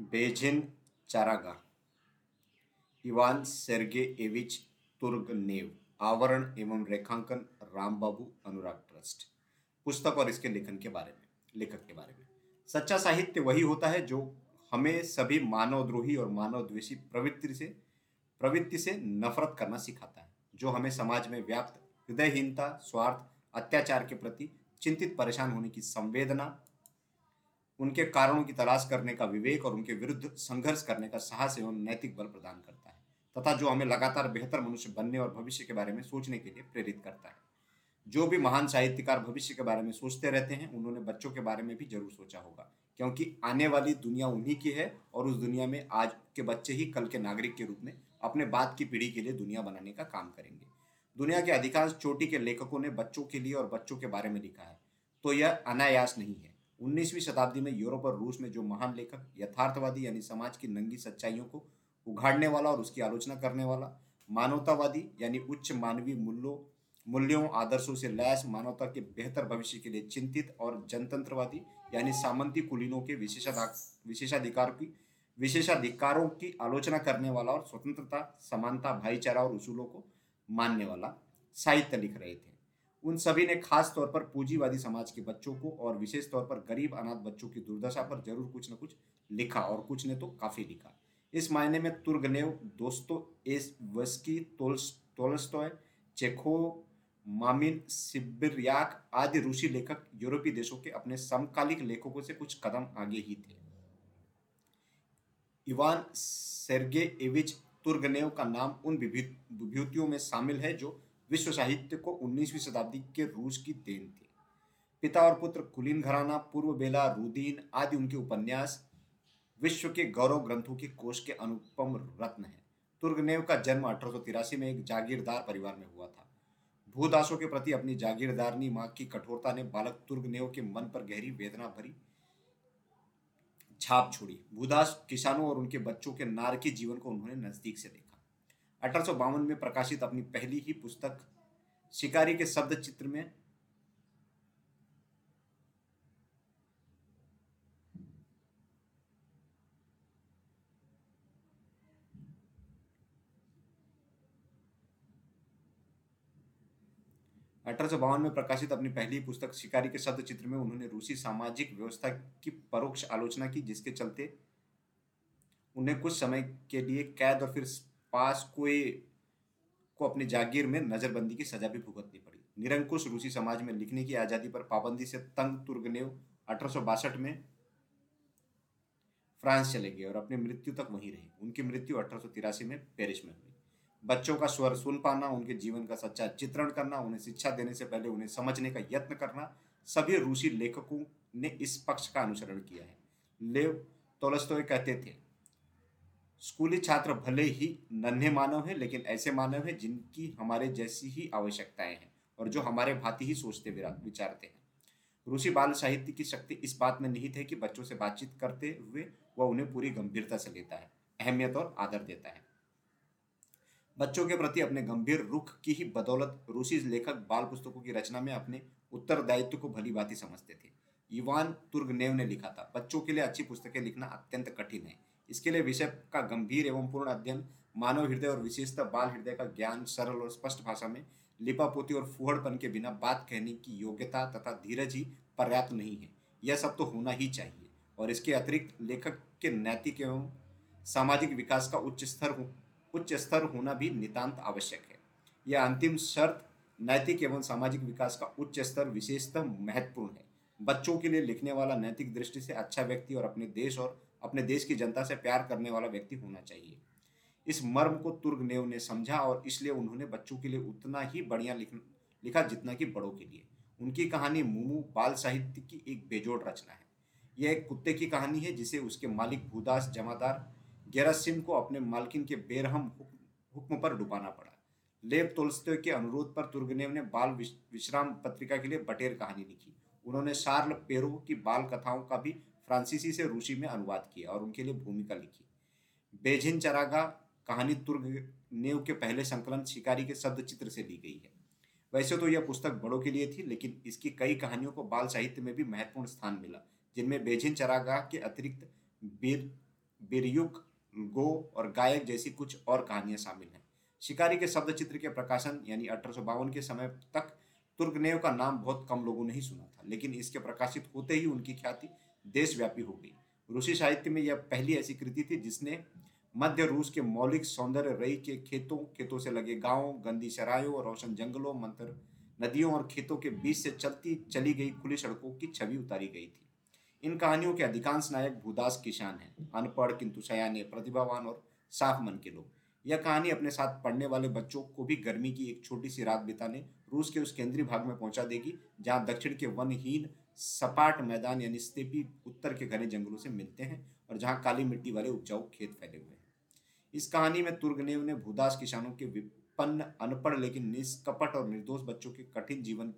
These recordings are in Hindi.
बेजिन चारागा। Ivan Sergeyevich Turgenev. आवरण एवं रेखांकन रामबाबू अनुराग ट्रस्ट। पुस्तक और इसके लेखन के बारे में, लेखक के बारे में। सच्चा साहित्य वही होता है जो हमें सभी मानवद्रोही और मानव मानवद्वेषी प्रवृत्ति से प्रवृत्ति से नफरत करना सिखाता है, जो हमें समाज में व्याप्त हृदयहीनता, स्वार्थ, अत्याचार के प्रति चिंतित परेशान होने की संवेदना उनके कारणों की तलाश करने का विवेक और उनके विरुद्ध संघर्ष करने का साहस एवं नैतिक बल प्रदान करता है, तथा जो हमें लगातार बेहतर मनुष्य बनने और भविष्य के बारे में सोचने के लिए प्रेरित करता है। जो भी महान साहित्यकार भविष्य के बारे में सोचते रहते हैं, उन्होंने बच्चों के बारे में भी ज़रूर सोचा होगा, क्योंकि आने वाली दुनिया उन्हीं की है और उस दुनिया में आज के बच्चे ही कल के नागरिक के रूप में अपने बाद की पीढ़ी के लिए दुनिया बनाने का काम करेंगे। दुनिया के अधिकांश चोटी के लेखकों ने बच्चों के लिए और बच्चों के बारे में लिखा है तो यह अनायास नहीं है। उन्नीसवीं शताब्दी में यूरोप और रूस में जो महान लेखक, यथार्थवादी यानी समाज की नंगी सच्चाइयों को उघाड़ने वाला और उसकी आलोचना करने वाला, मानवतावादी यानी उच्च मानवीय मूल्यों मूल्यों, आदर्शों से लैस मानवता के बेहतर भविष्य के लिए चिंतित और जनतंत्रवादी यानी सामंती कुलीनों के विशेषाधा, विशेषाधिकार की, विशेषाधिकारों की आलोचना करने वाला और स्वतंत्रता, समानता, भाईचारा और उसूलों को मानने वाला साहित्य लिख रहे थे। उन सभी ने खास तौर पर पूंजीवादी समाज के बच्चों को और विशेष तौर पर गरीब अनाथ बच्चों की दुर्दशा पर ज़रूर कुछ न कुछ लिखा और कुछ ने तो काफ़ी लिखा। इस मायने में तुर्गनेव, दोस्तों, एस वस्की तोलस्टॉय चेखो मामिन, सिबिरयाक आदि रूसी लेखक यूरोपीय देशों के अपने समकालिक लेखकों से कुछ कदम आगे ही थे। इवान सेर्गे एविच तुर्गनेव का नाम उन विभूतियों में शामिल है जो विश्व साहित्य को 19वीं शताब्दी के रूस की देन थी। पिता और पुत्र कुलीन घराना, पूर्व बेला रुदीन आदि उनके उपन्यास विश्व के गौरव ग्रंथों के कोष के अनुपम रत्न है। तुर्गनेव का जन्म अठारह में एक जागीरदार परिवार में हुआ था। भूदासों के प्रति अपनी जागीरदारनी माँ की कठोरता ने बालक तुर्गनेव के मन पर गहरी वेदना भरी छाप छोड़ी। भूदास किसानों और उनके बच्चों के नारकी जीवन को उन्होंने नज़दीक से देखा। अठारह सौ बावन में प्रकाशित अपनी पहली ही पुस्तक, शिकारी के शब्द चित्र में अठारह में प्रकाशित अपनी पहली पुस्तक, शिकारी के शब्द चित्र में उन्होंने रूसी सामाजिक व्यवस्था की परोक्ष आलोचना की, जिसके चलते उन्हें कुछ समय के लिए कैद और फिर पास कोई, को अपनी जागीर में नजरबंदी की सजा भी भुगतनी पड़ी। निरंकुश रूसी समाज में लिखने की आज़ादी पर पाबंदी से तंग तुर्गनेव अठारह में फ्रांस चले गए और अपनी मृत्यु तक वहीं रहे। उनकी मृत्यु अठारह सौ तिरासी में पेरिस में हुई। बच्चों का स्वर सुन पाना, उनके जीवन का सच्चा चित्रण करना, उन्हें शिक्षा देने से पहले उन्हें समझने का यत्न करना, सभी रूसी लेखकों ने इस पक्ष का अनुसरण किया है। लेव तोलस्तोय कहते थे स्कूली छात्र भले ही नन्हे मानव हैं, लेकिन ऐसे मानव हैं जिनकी हमारे जैसी ही आवश्यकताएँ हैं और जो हमारे भांति ही सोचते विचारते हैं। रूसी बाल साहित्य की शक्ति इस बात में निहित है कि बच्चों से बातचीत करते हुए वह उन्हें पूरी गंभीरता से लेता है, अहमियत और आदर देता है। बच्चों के प्रति अपने गंभीर रुख की ही बदौलत रूसी लेखक बाल पुस्तकों की रचना में अपने उत्तरदायित्व को भली बात समझते थे। इवान तुर्गनेव ने लिखा था, बच्चों के लिए अच्छी पुस्तकें लिखना अत्यंत कठिन है। इसके लिए विषय का गंभीर एवं पूर्ण अध्ययन मानव हृदय और विशेषतः बाल हृदय का ज्ञान, सरल और स्पष्ट भाषा में लिपापोती और फुहड़पन के बिना बात कहने की योग्यता तथा धीरज ही पर्याप्त नहीं है। यह सब तो होना ही चाहिए। और इसके अतिरिक्त लेखक के नैतिक एवं सामाजिक विकास का उच्च स्तर उच्च स्तर होना भी नितांत आवश्यक है। यह अंतिम शर्त नैतिक एवं सामाजिक विकास का उच्च स्तर विशेषतः महत्वपूर्ण है। बच्चों के लिए लिखने वाला नैतिक दृष्टि से अच्छा व्यक्ति और अपने देश और अपने देश की जनता से प्यार करने वाला व्यक्ति होना चाहिए। इस मर्म को तुर्गनेव ने समझा और इसलिए उन्होंने बच्चों के लिए उतना ही बढ़िया लिख जितना कि बड़ों के लिए। उनकी कहानी मुमू बाल साहित्य की एक बेजोड़ रचना है। यह एक कुत्ते की कहानी है जिसे उसके मालिक भूदास जमादार गेरासिम को अपने मालकिन के बेरहम हुक्म पर डुबाना पड़ा। लेव तोलस्तोय के अनुरोध पर तुर्गनेव ने बाल विश्राम पत्रिका के लिए बटेर कहानी लिखी। उन्होंने शार्ल पेरो की बाल कथाओं का भी फ्रांसीसी से रूसी में अनुवाद किया और उनके लिए भूमिका लिखी। बेझिन चरागा कहानी तुर्गनेव के पहले संकलन शिकारी के शब्द चित्र से ली गई है। वैसे तो यह पुस्तक बड़ों के लिए थी, लेकिन इसकी कई कहानियों को बाल साहित्य में भी महत्वपूर्ण स्थान मिला, जिनमें बेजिन चरागा के अतिरिक्त बीर, बिरयुक, गो और गायक जैसी कुछ और कहानियाँ शामिल हैं। शिकारी के शब्द चित्र के प्रकाशन यानी अठारह सौ बावन के समय तक तुर्गनेव का नाम बहुत कम लोगों ने ही सुना था, लेकिन इसके प्रकाशित होते ही उनकी ख्याति देशव्यापी हो गई। रूसी साहित्य में यह पहली ऐसी कृति थी जिसने मध्य रूस के मौलिक सौंदर्य रई के खेतों खेतों से लगे गाँवों, गंदी सरायों और रोशन जंगलों मंत्र नदियों और खेतों के बीच से चलती, चली गई खुली सड़कों की छवि उतारी गई थी। इन कहानियों के अधिकांश नायक भूदास किसान हैं, अनपढ़, किंतु सयाने, प्रतिभावान और साफ़ मन के लोग। यह कहानी अपने साथ पढ़ने वाले बच्चों को भी गर्मी की एक छोटी सी रात बिताने, रूस के उस केंद्रीय भाग में पहुँचा देगी, जहाँ दक्षिण के वनहीन सपाट मैदान यानी स्टेपी उत्तर के घने जंगलों से मिलते हैं और जहाँ काली मिट्टी वाले उपजाऊ खेत फैले हुए हैं। इस कहानी में तुर्गनेव ने भूदास किसानों के विपन्न, अनपढ़ लेकिन निष्कपट और निर्दोष बच्चों के कठिन जीवन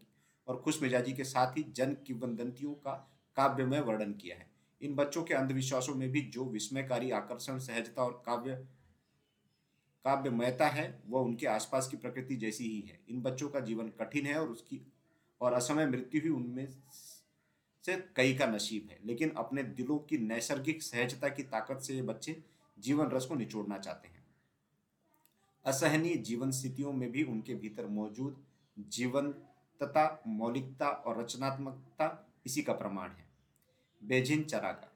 और खुश मिजाजी के साथ ही जन किवदंतियों का काव्यमय वर्णन किया है। इन बच्चों के अंधविश्वासों में भी जो विस्मयकारी आकर्षण, सहजता और काव्य, काव्यमयता है, वह उनके आसपास की प्रकृति जैसी ही है। इन बच्चों का जीवन कठिन है और उसकी, और असमय मृत्यु भी उनमें से कई का नसीब है, लेकिन अपने दिलों की नैसर्गिक सहजता की ताकत से ये बच्चे जीवन रस को निचोड़ना चाहते हैं। असहनीय जीवन स्थितियों में भी उनके भीतर मौजूद जीवंतता, मौलिकता और रचनात्मकता इसी का प्रमाण है। बेजिन चरागा।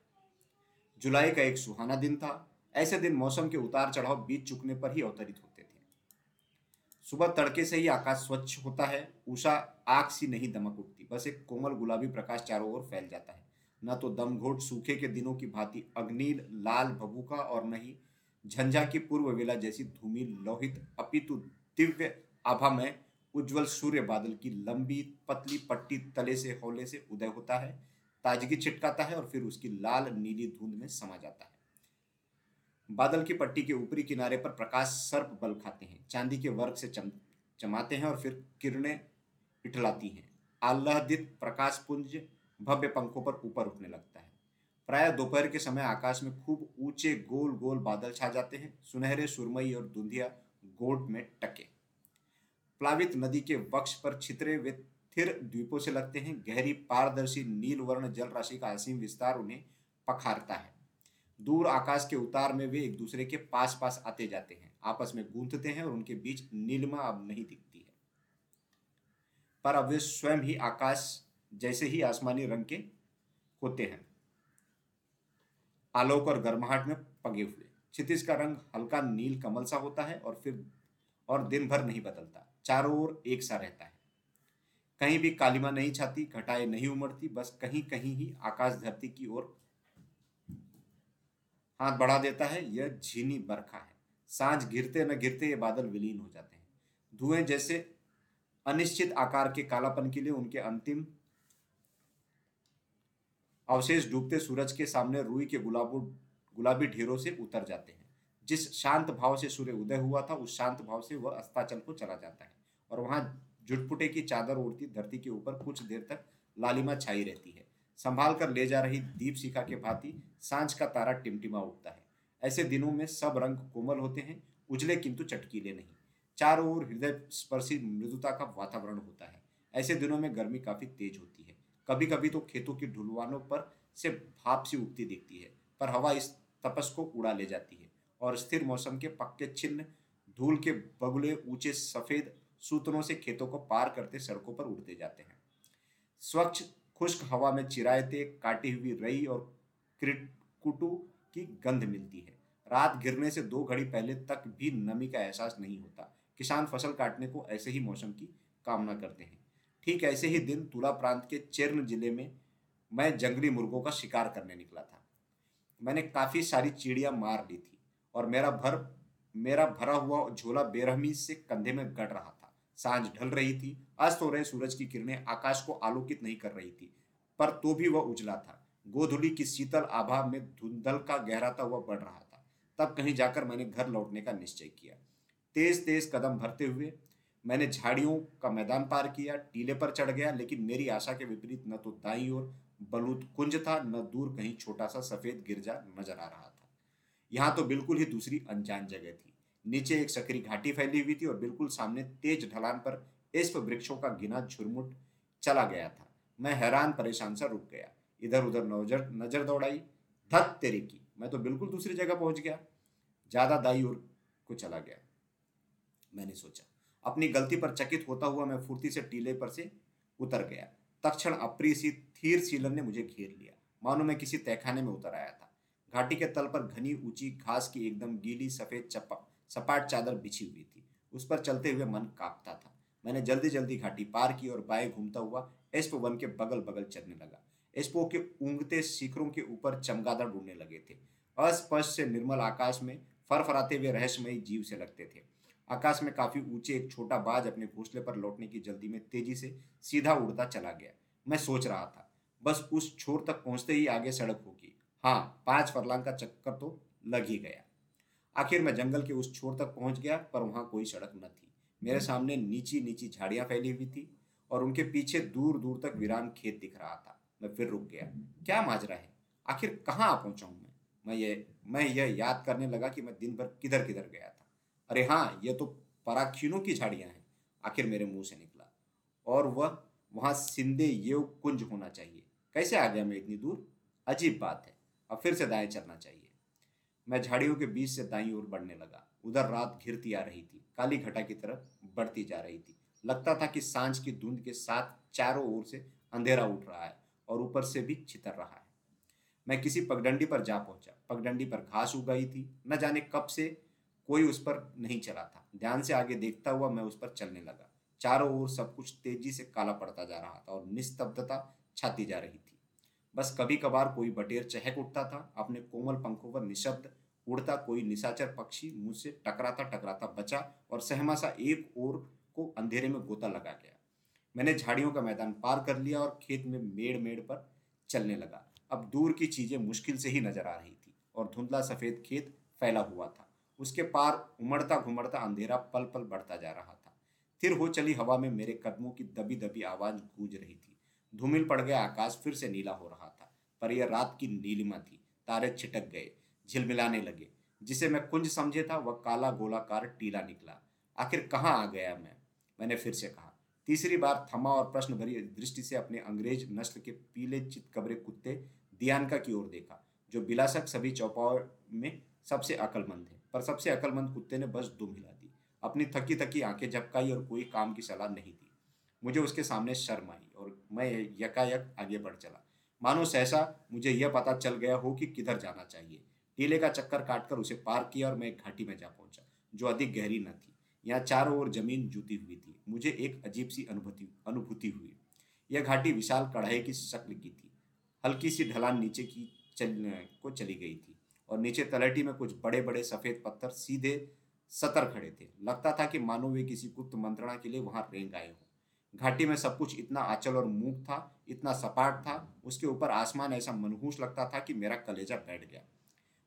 जुलाई का एक सुहाना दिन था। ऐसे दिन मौसम के उतार चढ़ाव बीत चुकने पर ही अवतरित होते सुबह तड़के से ही आकाश स्वच्छ होता है उषा आग सी नहीं दमक उठती, बस एक कोमल गुलाबी प्रकाश चारों ओर फैल जाता है। न तो दमघोट सूखे के दिनों की भांति अग्निल, लाल भभूका और न ही झंझा की पूर्व वेला जैसी धूमि, लोहित, अपितु, दिव्य आभा में उज्जवल सूर्य बादल की लंबी, पतली पट्टी तले से होले से उदय होता है, ताजगी छिटकाता है और फिर उसकी लाल, नीली धुंध में समा जाता है। बादल की पट्टी के ऊपरी किनारे पर प्रकाश सर्प बल खाते हैं। चांदी के वर्ग से चम, चमाते हैं और फिर किरणें इठलाती हैं। आह्लादित प्रकाश पुंज भव्य पंखों पर ऊपर उठने लगता है। प्राय दोपहर के समय आकाश में खूब ऊँचे गोल गोल बादल छा जाते हैं। सुनहरे सुरमई और दुंधिया गोट में टके। प्लावित नदी के वक्ष पर छितरे वे थिर द्वीपों से लगते हैं। गहरी पारदर्शी नील वर्ण जल राशि का असीम विस्तार उन्हें पखारता है। दूर आकाश के उतार में वे एक दूसरे के पास पास आते जाते हैं। आपस में गूंथते हैं और उनके बीच नीलमा अब नहीं दिखती है। पर अब वे स्वयं ही आकाश जैसे ही आसमानी रंग के होते हैं। आलोक और गर्माहट में पगे हुए। क्षितिज का रंग हल्का नील कमल सा होता है और फिर और दिन भर नहीं बदलता। चारों ओर एक सा रहता है। कहीं भी कालिमा नहीं छाती, घटाएँ नहीं उमड़ती, बस कहीं कहीं ही आकाश धरती की ओर हाथ बढ़ा देता है, यह झीनी बरखा है। साँझ गिरते न गिरते ये बादल विलीन हो जाते हैं। धुएँ जैसे अनिश्चित आकार के कालापन के लिए उनके अंतिम अवशेष डूबते सूरज के सामने रुई के गुलाबो, गुलाबी ढेरों से उतर जाते हैं। जिस शांत भाव से सूर्य उदय हुआ था, उस शांत भाव से वह अस्ताचल को चला जाता है। और वहाँ जुटपुटे की चादर ओढ़ती धरती के ऊपर कुछ देर तक लालिमा छाई रहती है। संभाल कर ले जा रही दीप शिखा के भांति साँझ का तारा टिमटिमा उठता है। ऐसे दिनों में सब रंग कोमल होते हैं, उजले किंतु चटकीले नहीं। चारों ओर हृदय स्पर्शी मृदुता का वातावरण होता है। ऐसे दिनों में गर्मी काफ़ी तेज होती है। कभी कभी तो खेतों की ढुलवानों पर से भाप सी उठती दिखती है, पर हवा इस तपस को उड़ा ले जाती है और स्थिर मौसम के पक्के चिन्ह धूल के बगुले ऊँचे सफ़ेद सूत्रों से खेतों को पार करते सड़कों पर उड़ते जाते हैं। स्वच्छ खुश्क हवा में चिरायते काटी हुई रई और क्रिटकुटू की गंध मिलती है। रात गिरने से दो घड़ी पहले तक भी नमी का एहसास नहीं होता। किसान फ़सल काटने को ऐसे ही मौसम की कामना करते हैं। ठीक ऐसे ही दिन तुला प्रांत के चेरन ज़िले में मैं जंगली मुर्गों का शिकार करने निकला था। मैंने काफ़ी सारी चिड़िया मार ली थी और मेरा भर, मेरा भरा हुआ झोला बेरहमी से कंधे में गड़ रहा था। साँझ ढल रही थी अस्त हो रहे सूरज की किरणें आकाश को आलोकित नहीं कर रही थी, पर तो भी वह उजला था। गोधुली की शीतल आभा में धुंधल का गहराता हुआ बढ़ रहा था। तब कहीं जाकर मैंने घर लौटने का निश्चय किया। तेज तेज कदम भरते हुए मैंने झाड़ियों का मैदान पार किया, टीले पर चढ़ गया, लेकिन मेरी आशा के विपरीत न तो दाई ओर बलूत कुंज था, न दूर कहीं छोटा सा सफ़ेद गिरजा नज़र आ रहा था। यहाँ तो बिल्कुल ही दूसरी अनजान जगह थी। नीचे एक सकरी घाटी फैली हुई थी और बिल्कुल सामने तेज ढलान पर इस वृक्षों का गिना झुरमुट चला गया था। मैं हैरान, परेशान सा रुक गया। इधर उधर नज़र नज़र दौड़ाई। धत तेरे की। मैं तो बिल्कुल दूसरी जगह पहुँच गया। ज़्यादा दाई ओर को चला गया। मैंने सोचा, अपनी गलती पर चकित होता हुआ मैं फुर्ती से टीले पर से उतर गया। तक्षण अप्रिय सी थीर सीलन ने मुझे घेर लिया। मानो मैं किसी तहखाने में उतर आया था। घाटी के तल पर घनी ऊँची घास की एकदम गीली सफ़ेद सपाट चादर बिछी हुई थी। उस पर चलते हुए मन कांपता था। मैंने जल्दी जल्दी घाटी पार की और बाएँ घूमता हुआ एस्पो वन के बगल बगल चलने लगा। एस्पो के ऊंगते शिखरों के ऊपर चमगादड़ उड़ने लगे थे। अस्पष्ट से निर्मल आकाश में फरफराते हुए रहस्यमयी जीव से लगते थे। आकाश में काफ़ी ऊँचे एक छोटा बाज अपने घोंसले पर लौटने की जल्दी में तेज़ी से सीधा उड़ता चला गया। मैं सोच रहा था, बस उस छोर तक पहुँचते ही आगे सड़क होगी। हाँ पाँच फरलांग का चक्कर तो लग ही गया। आखिर मैं जंगल के उस छोर तक पहुँच गया, पर वहाँ कोई सड़क न थी। मेरे सामने नीची नीची झाड़ियाँ फैली हुई थी और उनके पीछे दूर दूर तक वीरान खेत दिख रहा था। मैं फिर रुक गया। क्या माजरा है? आखिर कहाँ आ पहुँचा हूँ मैं? मैं ये मैं यह याद करने लगा कि मैं दिन भर किधर किधर गया था। अरे हाँ यह तो पराखीनों की झाड़ियाँ हैं। आखिर मेरे मुँह से निकला। और वह वहाँ सिंधे ये कुंज होना चाहिए। कैसे आ गया मैं इतनी दूर? अजीब बात है। अब फिर से दाएँ चलना चाहिए। मैं झाड़ियों के बीच से दाई ओर बढ़ने लगा। उधर रात घिरती आ रही थी, काली घटा की तरफ़ बढ़ती जा रही थी। लगता था कि साँझ की धुंध के साथ चारों ओर से अंधेरा उठ रहा है और ऊपर से भी छितर रहा है। मैं किसी पगडंडी पर जा पहुँचा। पगडंडी पर घास उग गई थी। न जाने कब से कोई उस पर नहीं चला था। ध्यान से आगे देखता हुआ मैं उस पर चलने लगा। चारों ओर सब कुछ तेज़ी से काला पड़ता जा रहा था और निस्तब्धता छाती जा रही थी। बस कभी कभार कोई बटेर चहक उठता था, अपने कोमल पंखों पर निशब्द उड़ता कोई निशाचर पक्षी मुझसे टकराता टकराता बचा और सहमा सा एक ओर को अंधेरे में गोता लगा गया। मैंने झाड़ियों का मैदान पार कर लिया और खेत में मेड़ मेड़ पर चलने लगा। अब दूर की चीज़ें मुश्किल से ही नज़र आ रही थी और धुंधला सफ़ेद खेत फैला हुआ था। उसके पार उमड़ता घुमड़ता अंधेरा पल पल बढ़ता जा रहा था। फिर हो चली हवा में मेरे कदमों की दबी दबी आवाज़ गूंज रही थी। धूमिल पड़ गया आकाश फिर से नीला हो रहा था, पर यह रात की नीलिमा थी। तारे छिटक गए। झिलमिलाने लगे। जिसे मैं कुंज समझे था, वह काला गोलाकार टीला निकला। आखिर कहाँ आ गया मैं? मैंने फिर से कहा, तीसरी बार थमा और प्रश्न भरी दृष्टि से अपने अंग्रेज़ नस्ल के पीले चित कबरे कुत्ते दियानका की ओर देखा, जो बिलासक सभी चौपाओं में सबसे अकलमंद है पर सबसे अकलमंद कुत्ते ने बस दुम हिला दी। अपनी थकी थकी आँखें झपकाई और कोई काम की सलाह नहीं दी। मुझे उसके सामने शर्म आई और मैं यकायक आगे बढ़ चला। मानो सहसा मुझे यह पता चल गया हो कि किधर जाना चाहिए। टीले का चक्कर काटकर उसे पार किया और मैं एक घाटी में जा पहुँचा, जो अधिक गहरी न थी। यहाँ चारों ओर ज़मीन जुती हुई थी। मुझे एक अजीब सी अनुभूति अनुभूति हुई। यह घाटी विशाल कढ़ाई की शक्ल की थी। हल्की सी ढलान नीचे की चल, को चली गई थी और नीचे तलहटी में कुछ बड़े बड़े सफ़ेद पत्थर सीधे सतर खड़े थे। लगता था कि मानो वे किसी गुप्त मंत्रणा के लिए वहाँ रेंग आए हों। घाटी में सब कुछ इतना आंचल और मूक था, इतना सपाट था, उसके ऊपर आसमान ऐसा मनहूस लगता था कि मेरा कलेजा बैठ गया।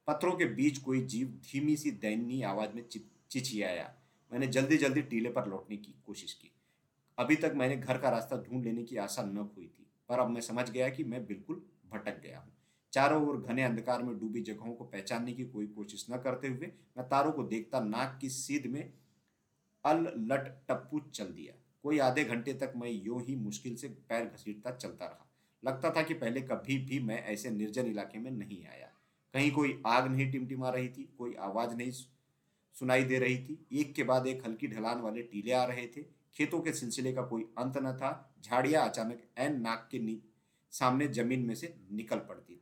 पत्थरों के बीच कोई जीव धीमी सी दैनीय आवाज़ में चिचियाया। मैंने जल्दी जल्दी टीले पर लौटने की कोशिश की। अभी तक मैंने घर का रास्ता ढूंढ लेने की आशा न हुई थी, पर अब मैं समझ गया कि मैं बिल्कुल भटक गया हूँ। चारों ओर घने अंधकार में डूबी जगहों को पहचानने की कोई कोशिश न करते हुए मैं तारों को देखता नाक की सीध में अल लट टप्पू चल दिया। कोई आधे घंटे तक मैं यूँ ही मुश्किल से पैर घसीटता चलता रहा। लगता था कि पहले कभी भी मैं ऐसे निर्जन इलाके में नहीं आया। कहीं कोई आग नहीं टिमटिमा रही थी, कोई आवाज़ नहीं सुनाई दे रही थी। एक के बाद एक हल्की ढलान वाले टीले आ रहे थे। खेतों के सिलसिले का कोई अंत न था। झाड़ियाँ अचानक एन नाक के नी, सामने ज़मीन में से निकल पड़ती थी।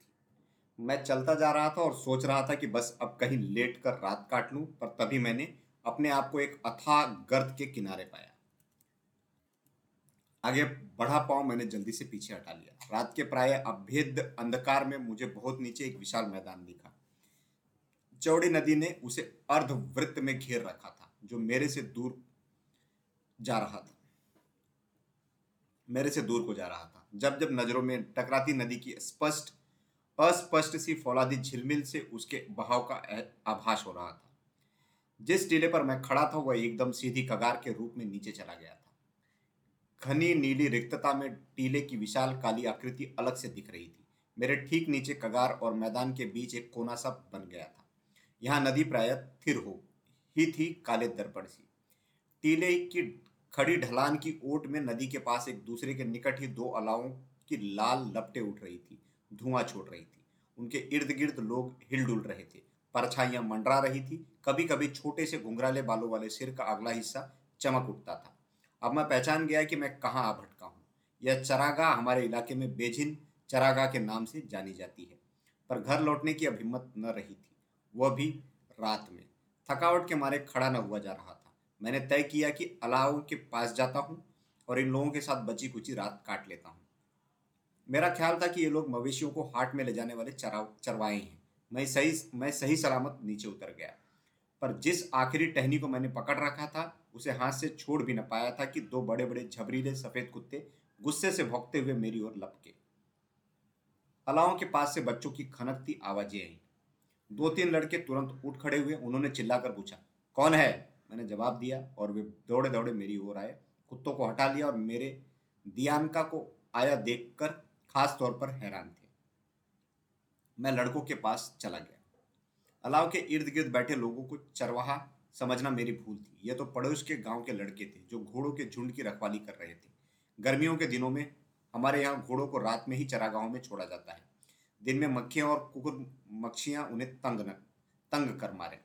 मैं चलता जा रहा था और सोच रहा था कि बस अब कहीं लेट कर रात काट लूँ, पर तभी मैंने अपने आप को एक अथाह गर्द के किनारे पाया। आगे बढ़ा पाओ मैंने जल्दी से पीछे हटा लिया। रात के प्राय अभेद अंधकार में मुझे बहुत नीचे एक विशाल मैदान दिखा। चौड़ी नदी ने उसे अर्धवृत्त में घेर रखा था, जो मेरे से दूर जा रहा था। मेरे से दूर को जा रहा था। जब जब नज़रों में टकराती नदी की स्पष्ट, अस्पष्ट सी फौलादी झिलमिल से उसके बहाव का आभास हो रहा था। जिस टीले पर मैं खड़ा था, वह एकदम सीधी कगार के रूप में नीचे चला गया घनी नीली रिक्तता में टीले की विशाल काली आकृति अलग से दिख रही थी। मेरे ठीक नीचे कगार और मैदान के बीच एक कोना सा बन गया था। यहाँ नदी प्राय थिर हो, ही थी काले दर्पण सी। टीले की खड़ी ढलान की ओट में नदी के पास एक दूसरे के निकट ही दो अलावों की लाल लपटे उठ रही थी, धुआँ छोड़ रही थी। उनके इर्द गिर्द लोग हिलडुल रहे थे, परछाइयाँ मंडरा रही थी कभी कभी छोटे से घुंघराले बालों वाले सिर का अगला हिस्सा चमक उठता था। अब मैं पहचान गया कि मैं कहाँ आ भटका हूँ। यह चरागाह हमारे इलाके में बेझिन चरागाह के नाम से जानी जाती है, पर घर लौटने की अब हिम्मत न रही थी। वह भी रात में। थकावट के मारे खड़ा न हुआ जा रहा था। मैंने तय किया कि अलाव के पास जाता हूँ और इन लोगों के साथ बची कुची रात काट लेता हूँ। मेरा ख्याल था कि ये लोग मवेशियों को हाट में ले जाने वाले चरा चरवाए हैं। मैं सही मैं सही सलामत नीचे उतर गया। पर जिस आखिरी टहनी को मैंने पकड़ रखा था उसे हाथ से छोड़ भी न पाया था कि दो बड़े बड़े झबरीले सफ़ेद कुत्ते गुस्से से भौंकते हुए मेरी ओर लपके। अलाओं के पास से बच्चों की खनकती आवाज़ें आई। दो तीन लड़के तुरंत उठ खड़े हुए, उन्होंने चिल्लाकर पूछा, कौन है? मैंने जवाब दिया और वे दौड़े दौड़े मेरी ओर आए, कुत्तों को हटा लिया और मेरे दियानका को आया देखकर खास तौर पर हैरान थे। मैं लड़कों के पास चला गया। अलाव के इर्द गिर्द बैठे लोगों को चरवाहा समझना मेरी भूल थी। यह तो पड़ोस के गाँव के लड़के थे जो घोड़ों के झुंड की रखवाली कर रहे थे। गर्मियों के दिनों में हमारे यहाँ घोड़ों को रात में ही चरागाहों में छोड़ा जाता है। दिन में मक्खियाँ और कुकुर मक्खियाँ उन्हें तंग न, तंग कर मारे।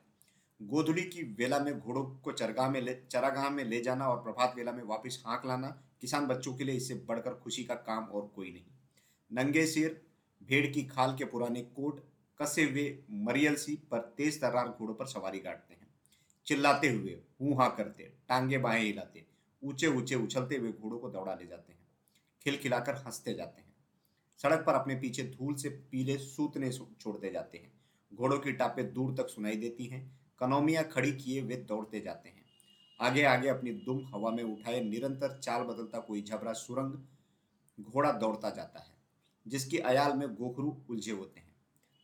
गोधुली की वेला में घोड़ों को चरगाह में ले, चरागाह में ले जाना और प्रभात वेला में वापस हाँक लाना किसान बच्चों के लिए इससे बढ़कर खुशी का काम और कोई नहीं। नंगे सिर, भेड़ की खाल के पुराने कोट, कसे हुए मरियल सी पर तेज तर्रार घोड़ों पर सवारी काटते हैं। चिल्लाते हुए हूँ करते, टांगे बाहें हिलाते ऊँचे ऊँचे उछलते हुए घोड़ों को दौड़ा ले जाते हैं, खिलखिलाकर हँसते जाते हैं। सड़क पर अपने पीछे धूल से पीले सूतने छोड़ते जाते हैं। घोड़ों की टापे दूर तक सुनाई देती हैं, कनौमिया खड़ी किए वे दौड़ते जाते हैं। आगे आगे अपनी दुम हवा में उठाए निरंतर चाल बदलता कोई झबरा सुरंग घोड़ा दौड़ता जाता है, जिसकी अयाल में गोखरू उलझे होते हैं।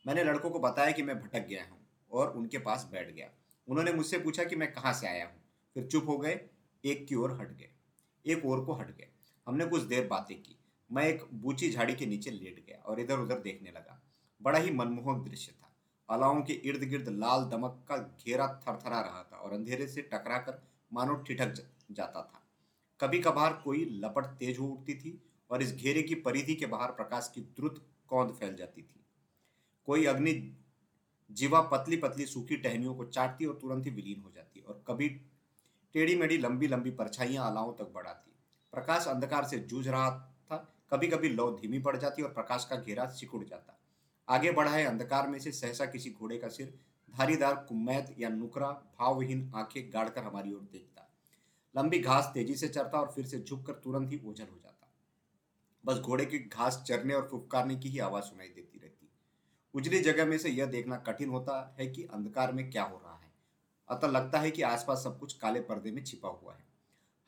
मैंने लड़कों को बताया कि मैं भटक गया हूँ और उनके पास बैठ गया। उन्होंने मुझसे पूछा कि मैं कहाँ से आया हूँ। फिर चुप हो गए, एक की ओर हट गए, एक ओर को हट गए। हमने कुछ देर बातें की। मैं एक बूची झाड़ी के नीचे लेट गया और इधर उधर देखने लगा। बड़ा ही मनमोहक दृश्य था। अलावों के इर्द गिर्द लाल दमक का घेरा थरथरा रहा था और अंधेरे से टकरा कर मानो ठिठक जाता था। कभी कभार कोई लपट तेज हो उठती थी और इस घेरे की परिधि के बाहर प्रकाश की द्रुत कौंद फैल जाती थी। कोई अग्नि जीवा पतली पतली सूखी टहनियों को चाटती और तुरंत ही विलीन हो जाती और कभी टेढ़ी मेढ़ी लंबी लंबी परछाइयाँ अलाओं तक बढ़ाती प्रकाश अंधकार से जूझ रहा था कभी कभी लौ धीमी पड़ जाती और प्रकाश का घेरा सिकुड़ जाता आगे बढ़ाए अंधकार में से सहसा किसी घोड़े का सिर, धारीदार कुमैत या नुकरा भावहीन आँखें गाड़कर हमारी ओर देखता लंबी घास तेज़ी से चरता और फिर से झुककर तुरंत ही ओझल हो जाता बस घोड़े की घास चरने और फुफकारने की ही आवाज़ सुनाई देती उजली जगह में से यह देखना कठिन होता है कि अंधकार में क्या हो रहा है। अतः लगता है कि आसपास सब कुछ काले पर्दे में छिपा हुआ है।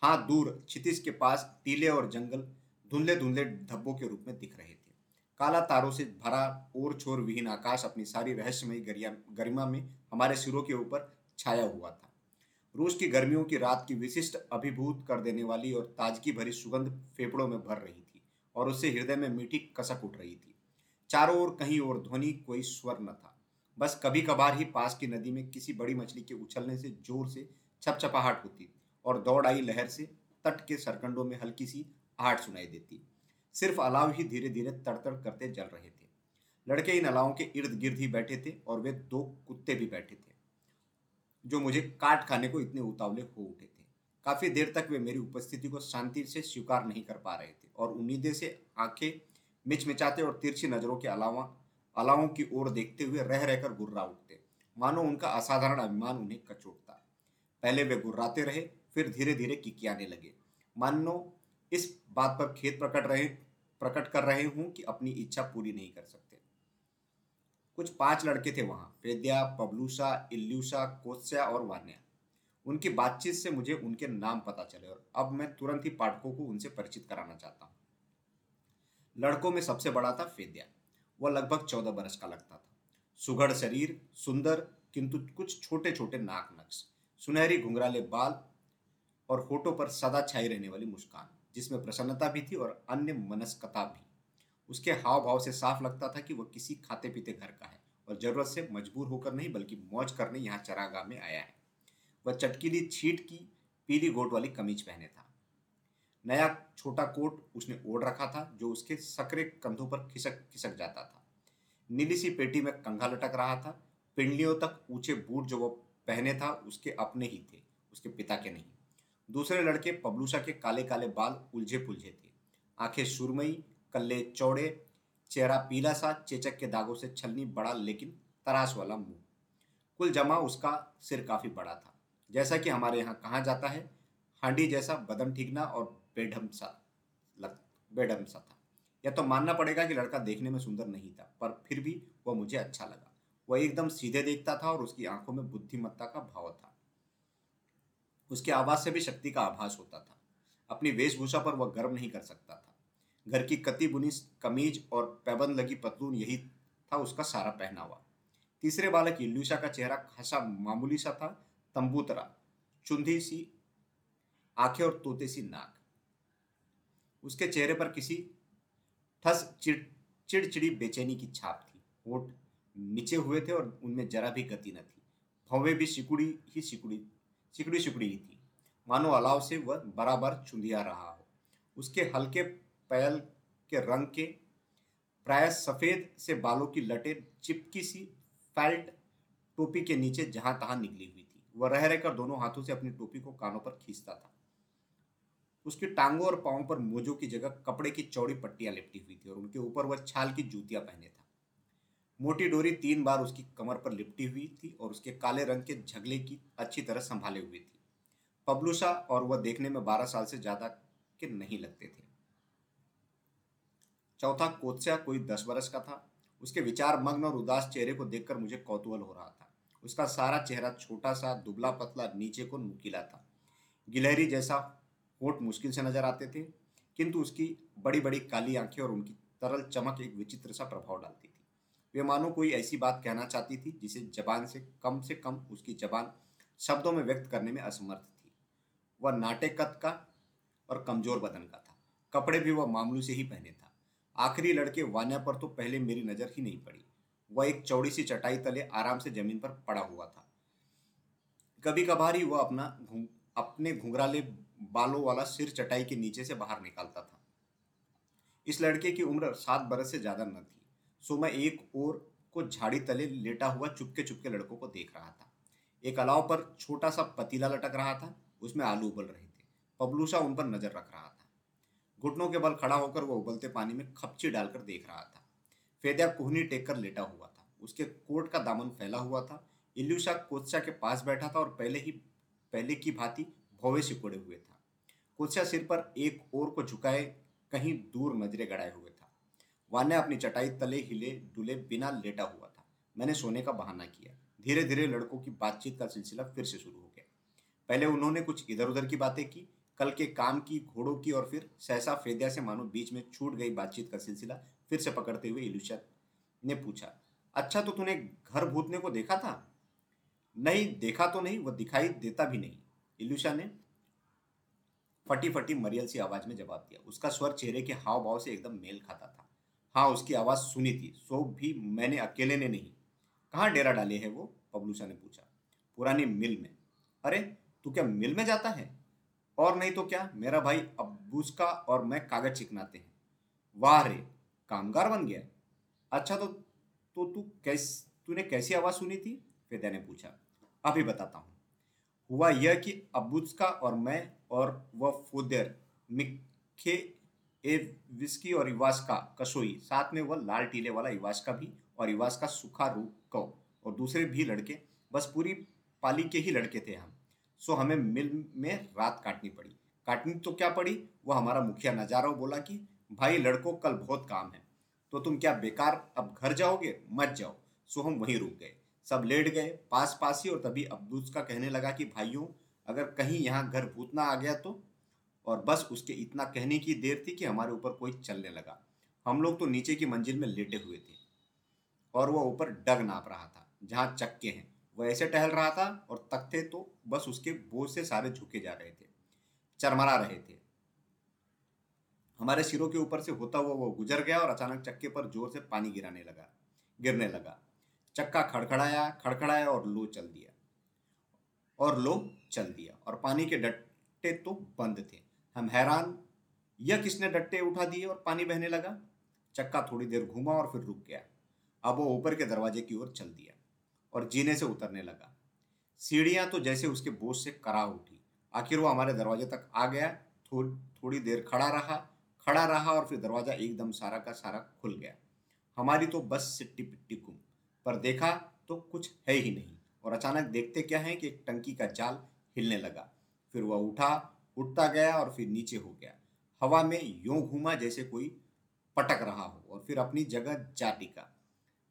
हाँ दूर क्षितिज के पास टीले और जंगल धुंधले धुंधले धब्बों के रूप में दिख रहे थे। काला तारों से भरा और छोर विहीन आकाश अपनी सारी रहस्यमयी गरिमा में हमारे सिरों के ऊपर छाया हुआ था। रूस की गर्मियों की रात की विशिष्ट अभिभूत कर देने वाली और ताजगी भरी सुगंध फेफड़ों में भर रही थी और उससे हृदय में मीठी कसक उठ रही थी। चारों ओर कहीं और ध्वनि कोई स्वर न था। बस कभी कभार ही पास की नदी में किसी बड़ी मछली के उछलने से ज़ोर से छपछपाहट होती और दौड़ आई लहर से, तट के सरकंडों में हल्की सी आहट सुनाई देती। सिर्फ़ अलाव ही धीरे धीरे तड़तड़ करते जल रहे थे। लड़के इन अलावों के इर्द गिर्द ही बैठे थे और वे दो कुत्ते भी बैठे थे, जो मुझे काट खाने को इतने उतावले हो उठे थे। काफ़ी देर तक वे मेरी उपस्थिति को शांति से स्वीकार नहीं कर पा रहे थे और उम्मीदें से आँखें मिचमिचाते और तिरछी नज़रों के अलावा, अलावों की ओर देखते हुए रह रहकर गुर्रा उठते। मानो उनका असाधारण अभिमान उन्हें कचोटता। पहले वे गुर्राते रहे, फिर धीरे धीरे किकियाने लगे। मानो इस बात पर खेत प्रकट रहे, प्रकट कर रहे हूँ कि अपनी इच्छा पूरी नहीं कर सकते। कुछ पाँच लड़के थे वहाँ फेद्या पबलूसा, इल्यूसा, कोस्या और वान्या। उनकी बातचीत से मुझे उनके नाम पता चले और अब मैं तुरंत ही पाठकों को उनसे परिचित कराना चाहता हूँ। लड़कों में सबसे बड़ा था फेद्या। वह लगभग चौदह बरस का लगता था। सुघड़ शरीर, सुंदर, किंतु कुछ छोटे छोटे नाक नक्श, सुनहरी घुंघराले बाल और होठों पर सदा छाई रहने वाली मुस्कान, जिसमें प्रसन्नता भी थी और अन्य मनस्कता भी। उसके हाव भाव से साफ़ लगता था कि वह किसी खाते पीते घर का है और ज़रूरत से मजबूर होकर नहीं, बल्कि मौज करने यहाँ चरागाह में आया है। वह चटकीली छीट की पीली गोट वाली कमीज पहने था। नया छोटा कोट उसने ओढ़ रखा था, जो उसके सकरे कंधों पर खिसक खिसक जाता था। नीली सी पेटी में कंघा लटक रहा था। पिंडलियों तक ऊँचे बूट जो वो पहने था, उसके अपने ही थे, उसके पिता के नहीं। दूसरे लड़के पबलूसा के काले काले बाल उलझे पुलझे थे। आँखें सुरमई, कल्ले चौड़े, चेहरा पीला सा, चेचक के दागों से छलनी बड़ा, लेकिन तराश वाला मुँह। कुल जमा उसका सिर काफ़ी बड़ा था। जैसा कि हमारे यहाँ कहा जाता है, हांडी जैसा बदन ठीकना और बेढम सा लग, बेढम सा था। या तो मानना पड़ेगा कि लड़का देखने में सुंदर नहीं था, पर फिर भी वह मुझे अच्छा लगा। वह एकदम सीधे देखता था और उसकी आँखों में बुद्धिमत्ता का भाव था। उसकी आवाज़ से भी शक्ति का आभास होता था। अपनी वेशभूषा पर वह गर्व नहीं कर सकता था। घर की कति बुनी कमीज और पैबंद लगी पतलून यही था उसका सारा पहनावा। तीसरे बालक इल्यूशा का चेहरा खासा मामूली सा था, तंबूतरा, चुंधी सी आँखें और तोते सी नाक। उसके चेहरे पर किसी ठस चिड़ चिड़चिड़ी बेचैनी की छाप थी। होठ नीचे हुए थे और उनमें जरा भी गति न थी। भवे भी सिकुड़ी ही सिकुड़ी सिकुड़ी सिकुड़ी ही थी। मानो अलाव से वह बराबर चुंदिया रहा हो। उसके हल्के पैल के रंग के प्राय सफ़ेद से बालों की लटे चिपकी सी फैल्ट टोपी के नीचे जहाँ तहां निकली हुई थी। वह रह रहकर दोनों हाथों से अपनी टोपी को कानों पर खींचता था। उसकी टांगों और पाओं पर मोजों की जगह कपड़े की चौड़ी पट्टियाँ लिपटी हुई थी और उनके ऊपर वह छाल की जूतियाँ पहने था। मोटी डोरी तीन बार उसकी कमर पर लिपटी हुई थी और उसके काले रंग के झगले की अच्छी तरह संभाले हुई थी। पबलूसा और वह देखने में बारह साल से ज़्यादा के नहीं लगते थे। चौथा कोत्स्या कोई दस बरस का था। उसके विचार मग्न और उदास चेहरे को देखकर मुझे कौतूहल हो रहा था। उसका सारा चेहरा छोटा सा, दुबला पतला, नीचे को नुकीला था। गिलहरी जैसा होठ मुश्किल से नज़र आते थे, किंतु उसकी बड़ी बड़ी काली आँखें और उनकी तरल चमक एक विचित्र सा प्रभाव डालती थी। वे मानो कोई ऐसी बात कहना चाहती थी, जिसे जबान से कम से कम उसकी जबान शब्दों में व्यक्त करने में असमर्थ थी। वह नाटे कद का और कमज़ोर बदन का था। कपड़े भी वह मामूली से ही पहने था। आखिरी लड़के वान्या पर तो पहले मेरी नज़र ही नहीं पड़ी। वह एक चौड़ी सी चटाई तले आराम से ज़मीन पर पड़ा हुआ था। कभी कभार ही वह अपना अपने घुंघराले बालों वाला सिर चटाई के नीचे से बाहर निकालता था। इस लड़के की उम्र सात बरस से ज़्यादा न थी। सो मैं एक और को झाड़ी तले लेटा हुआ चुपके चुपके लड़कों को देख रहा था। एक अलाव पर छोटा सा पतीला लटक रहा था, उसमें आलू उबल रहे थे। पबलूसा उन पर नज़र रख रहा था। घुटनों के बल खड़ा होकर वह उबलते पानी में खपची डालकर देख रहा था। फेदिया कोहनी टेक कर लेटा हुआ था। उसके कोट का दामन फैला हुआ था। इल्यूशा कोत्सा के पास बैठा था और पहले ही, पहले की भांति भौवे सिकोड़े हुए था। कोत्सा सिर पर एक ओर को झुकाए, कहीं दूर नजरे गड़ाए हुए था। वान्या अपनी चटाई तले हिले डुले बिना लेटा हुआ था। मैंने सोने का बहाना किया। धीरे धीरे लड़कों की बातचीत का सिलसिला फिर से शुरू हो गया। पहले उन्होंने कुछ इधर उधर की बातें की, कल के काम की, घोड़ों की और फिर सहसा फेदिया से मानो बीच में छूट गई बातचीत का सिलसिला फिर से पकड़ते हुए इलुशा ने पूछा अच्छा तो तूने घर भूतने को देखा था? नहीं, देखा तो नहीं वह दिखाई देता भी नहीं। इलुशा ने फटी फटी मरियल सी आवाज़ में जवाब दिया। उसका स्वर चेहरे के हाव भाव से एकदम मेल खाता था। हाँ उसकी आवाज़ सुनी थी। सो भी मैंने अकेले ने नहीं। कहाँ डेरा डाले है वो? पबलूसा ने पूछा। पुरानी मिल में। अरे, तू क्या मिल में जाता है? और नहीं तो क्या? मेरा भाई अब्बूस का और मैं कागज़ चिकनाते हैं। वाह रे, कामगार बन गया। अच्छा तो तो तू कैस, तूने कैसी आवाज़ सुनी थी? फेदा ने पूछा। अभी बताता हूँ। हुआ यह कि अब्बूस का और मैं और वह फुदर मिखे ए विस्की और इवास का कसोई साथ में वह लाल टीले वाला इवास का भी और इवास का सूखा रूप कौ और दूसरे भी लड़के, बस पूरी पाली के ही लड़के थे हम। सो हमें मिल में रात काटनी पड़ी। काटनी तो क्या पड़ी? वह हमारा मुखिया नज़ारा बोला कि, भाई, लड़कों, कल बहुत काम है। तो तुम क्या बेकार अब घर जाओगे? मत जाओ। सो हम वहीं रुक गए। सब लेट गए पास पास ही और तभी अब्दुस का कहने लगा कि, भाइयों, अगर कहीं यहाँ घर भूतना आ गया तो? और बस उसके इतना कहने की देर थी कि हमारे ऊपर कोई चलने लगा। हम लोग तो नीचे की मंजिल में लेटे हुए थे, और वह ऊपर डग नाप रहा था, जहाँ चक्के हैं। वह ऐसे टहल रहा था, और तख्ते तो बस उसके बोझ से सारे झुके जा रहे थे, चरमरा रहे थे। हमारे सिरों के ऊपर से होता हुआ वो गुजर गया, और अचानक चक्के पर ज़ोर से पानी गिराने लगा, गिरने लगा। चक्का खड़खड़ाया खड़खड़ाया और लो चल दिया। और लो चल दिया। और पानी के डट्टे तो बंद थे। हम हैरान यह किसने डट्टे उठा दिए और पानी बहने लगा? चक्का थोड़ी देर घूमा और फिर रुक गया। अब वो ऊपर के दरवाजे की ओर चल दिया और जीने से उतरने लगा। सीढ़ियाँ तो जैसे उसके बोझ से करा उठी। आखिर वो हमारे दरवाजे तक आ गया। थो, थोड़ी देर खड़ा रहा खड़ा रहा और फिर दरवाज़ा एकदम सारा का सारा खुल गया। हमारी तो बस सिट्टी पिट्टी गुम पर देखा तो कुछ है ही नहीं। और अचानक देखते क्या है कि एक टंकी का जाल हिलने लगा। फिर वह उठा, उठता गया और फिर नीचे हो गया। हवा में यूँ घूमा जैसे कोई पटक रहा हो और फिर अपनी जगह जा टिका।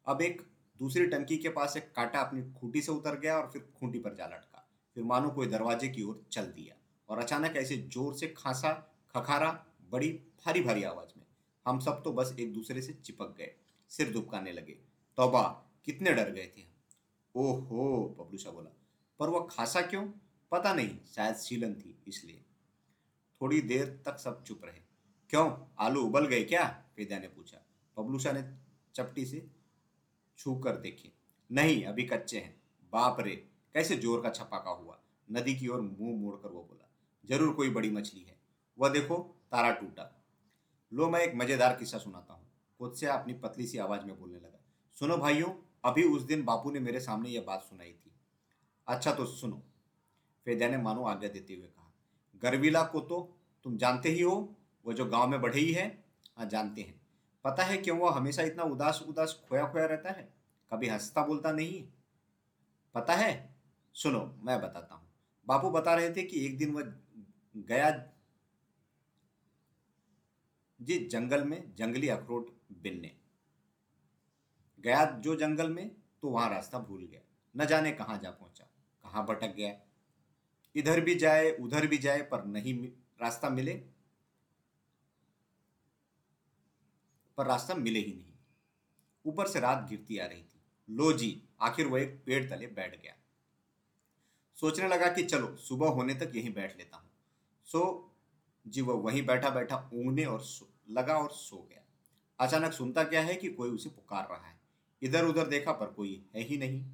अब एक दूसरी टंकी के पास एक कांटा अपनी खूंटी से उतर गया और फिर खूंटी पर जा लटका। फिर मानो कोई दरवाजे की ओर चल दिया। और अचानक ऐसे ज़ोर से खांसा, खखारा, बड़ी भारी भारी आवाज़ में हम सब तो बस एक दूसरे से चिपक गए। सिर दुबकाने लगे। तौबा कितने डर गए थे ओहो बबलूशा बोला, पर वह खासा क्यों? पता नहीं, शायद सीलन थी, इसलिए। थोड़ी देर तक सब चुप रहे। क्यों? आलू उबल गए क्या? वेद्या ने पूछा। बबलूशा ने चपटी से छू कर देखे। नहीं, अभी कच्चे हैं। बाप रे, कैसे ज़ोर का छपाका हुआ? नदी की ओर मुँह मोड़कर वो बोला, ज़रूर कोई बड़ी मछली है। वह देखो, तारा टूटा। लो, मैं एक मज़ेदार किस्सा सुनाता हूँ। कुत्सिया अपनी पतली सी आवाज़ में बोलने लगा। सुनो भाइयों अभी उस दिन बापू ने मेरे सामने यह बात सुनाई थी। अच्छा तो सुनो फेद्या ने मानो आज्ञा देते हुए कहा, गर्विला को तो तुम जानते ही हो, वो जो गाँव में बढ़े ही है हाँ जानते हैं। पता है क्यों वो हमेशा इतना उदास उदास खोया खोया रहता है? कभी हंसता बोलता नहीं है। पता है? सुनो, मैं बताता हूँ। बापू बता रहे थे कि एक दिन वह गया जी जंगल में जंगली अखरोट बिनने। गया जो जंगल में तो वहाँ रास्ता भूल गया। न जाने कहाँ जा पहुँचा, कहाँ भटक गया। इधर भी जाए, उधर भी जाए, पर नहीं रास्ता मिले। पर रास्ता मिले ही नहीं। ऊपर से रात गिरती आ रही थी। लो जी, आखिर वह एक पेड़ तले बैठ गया। सोचने लगा कि चलो, सुबह होने तक यहीं बैठ लेता हूँ। सो, जी वह वहीं बैठा बैठा ऊँगने और लगा और सो गया। अचानक सुनता क्या है कि कोई उसे पुकार रहा है। इधर उधर देखा, पर कोई है ही नहीं।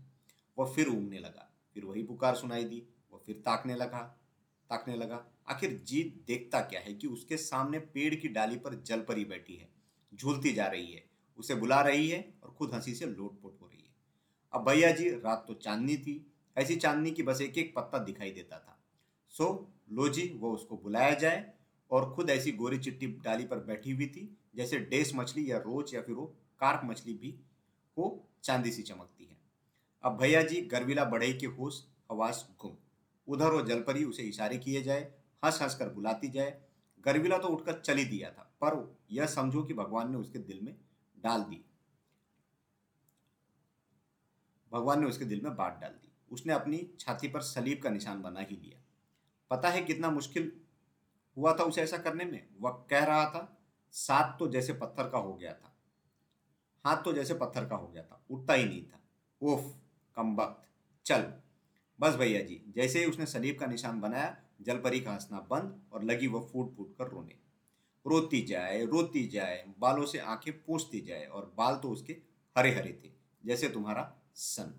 वह फिर ऊँगने लगा, फिर वही पुकार सुनाई दी, वह फिर ताकने लगा ताकने लगा। आखिर जीत देखता क्या है कि उसके सामने पेड़ की डाली पर जलपरी बैठी है, झूलती जा रही है, उसे बुला रही है और खुद हँसी से लोटपोट हो रही है। अब भैया जी, रात तो चांदनी थी, ऐसी चांदनी की बस एक एक पत्ता दिखाई देता था। सो, लो जी, वो उसको बुलाया जाए और खुद ऐसी गोरी चिट्टी डाली पर बैठी हुई थी, जैसे डेस मछली या रोच या फिर वो कार्प मछली भी को चांदी सी चमकती है। अब भैया जी, गर्विला बढ़ई के होश हवास गुम। उधर वो जलपरी उसे इशारे किए जाए हंस हंस कर बुलाती जाए। गर्विला तो उठकर चली दिया था, पर यह समझो कि भगवान ने उसके दिल में डाल दी। भगवान ने उसके दिल में बात डाल दी। उसने अपनी छाती पर सलीब का निशान बना ही लिया। पता है कितना मुश्किल हुआ था उसे ऐसा करने में? वह कह रहा था, सात तो जैसे पत्थर का हो गया था। हाथ तो जैसे पत्थर का हो गया था, उठता ही नहीं था। उफ, कम वक्त। चल। बस भैया जी, जैसे ही उसने सलीब का निशान बनाया जलपरी का हंसना बंद और लगी वह फूट फूट कर रोने। रोती जाए रोती जाए, बालों से आँखें पूछती जाए और बाल तो उसके हरे हरे थे, जैसे तुम्हारा सन।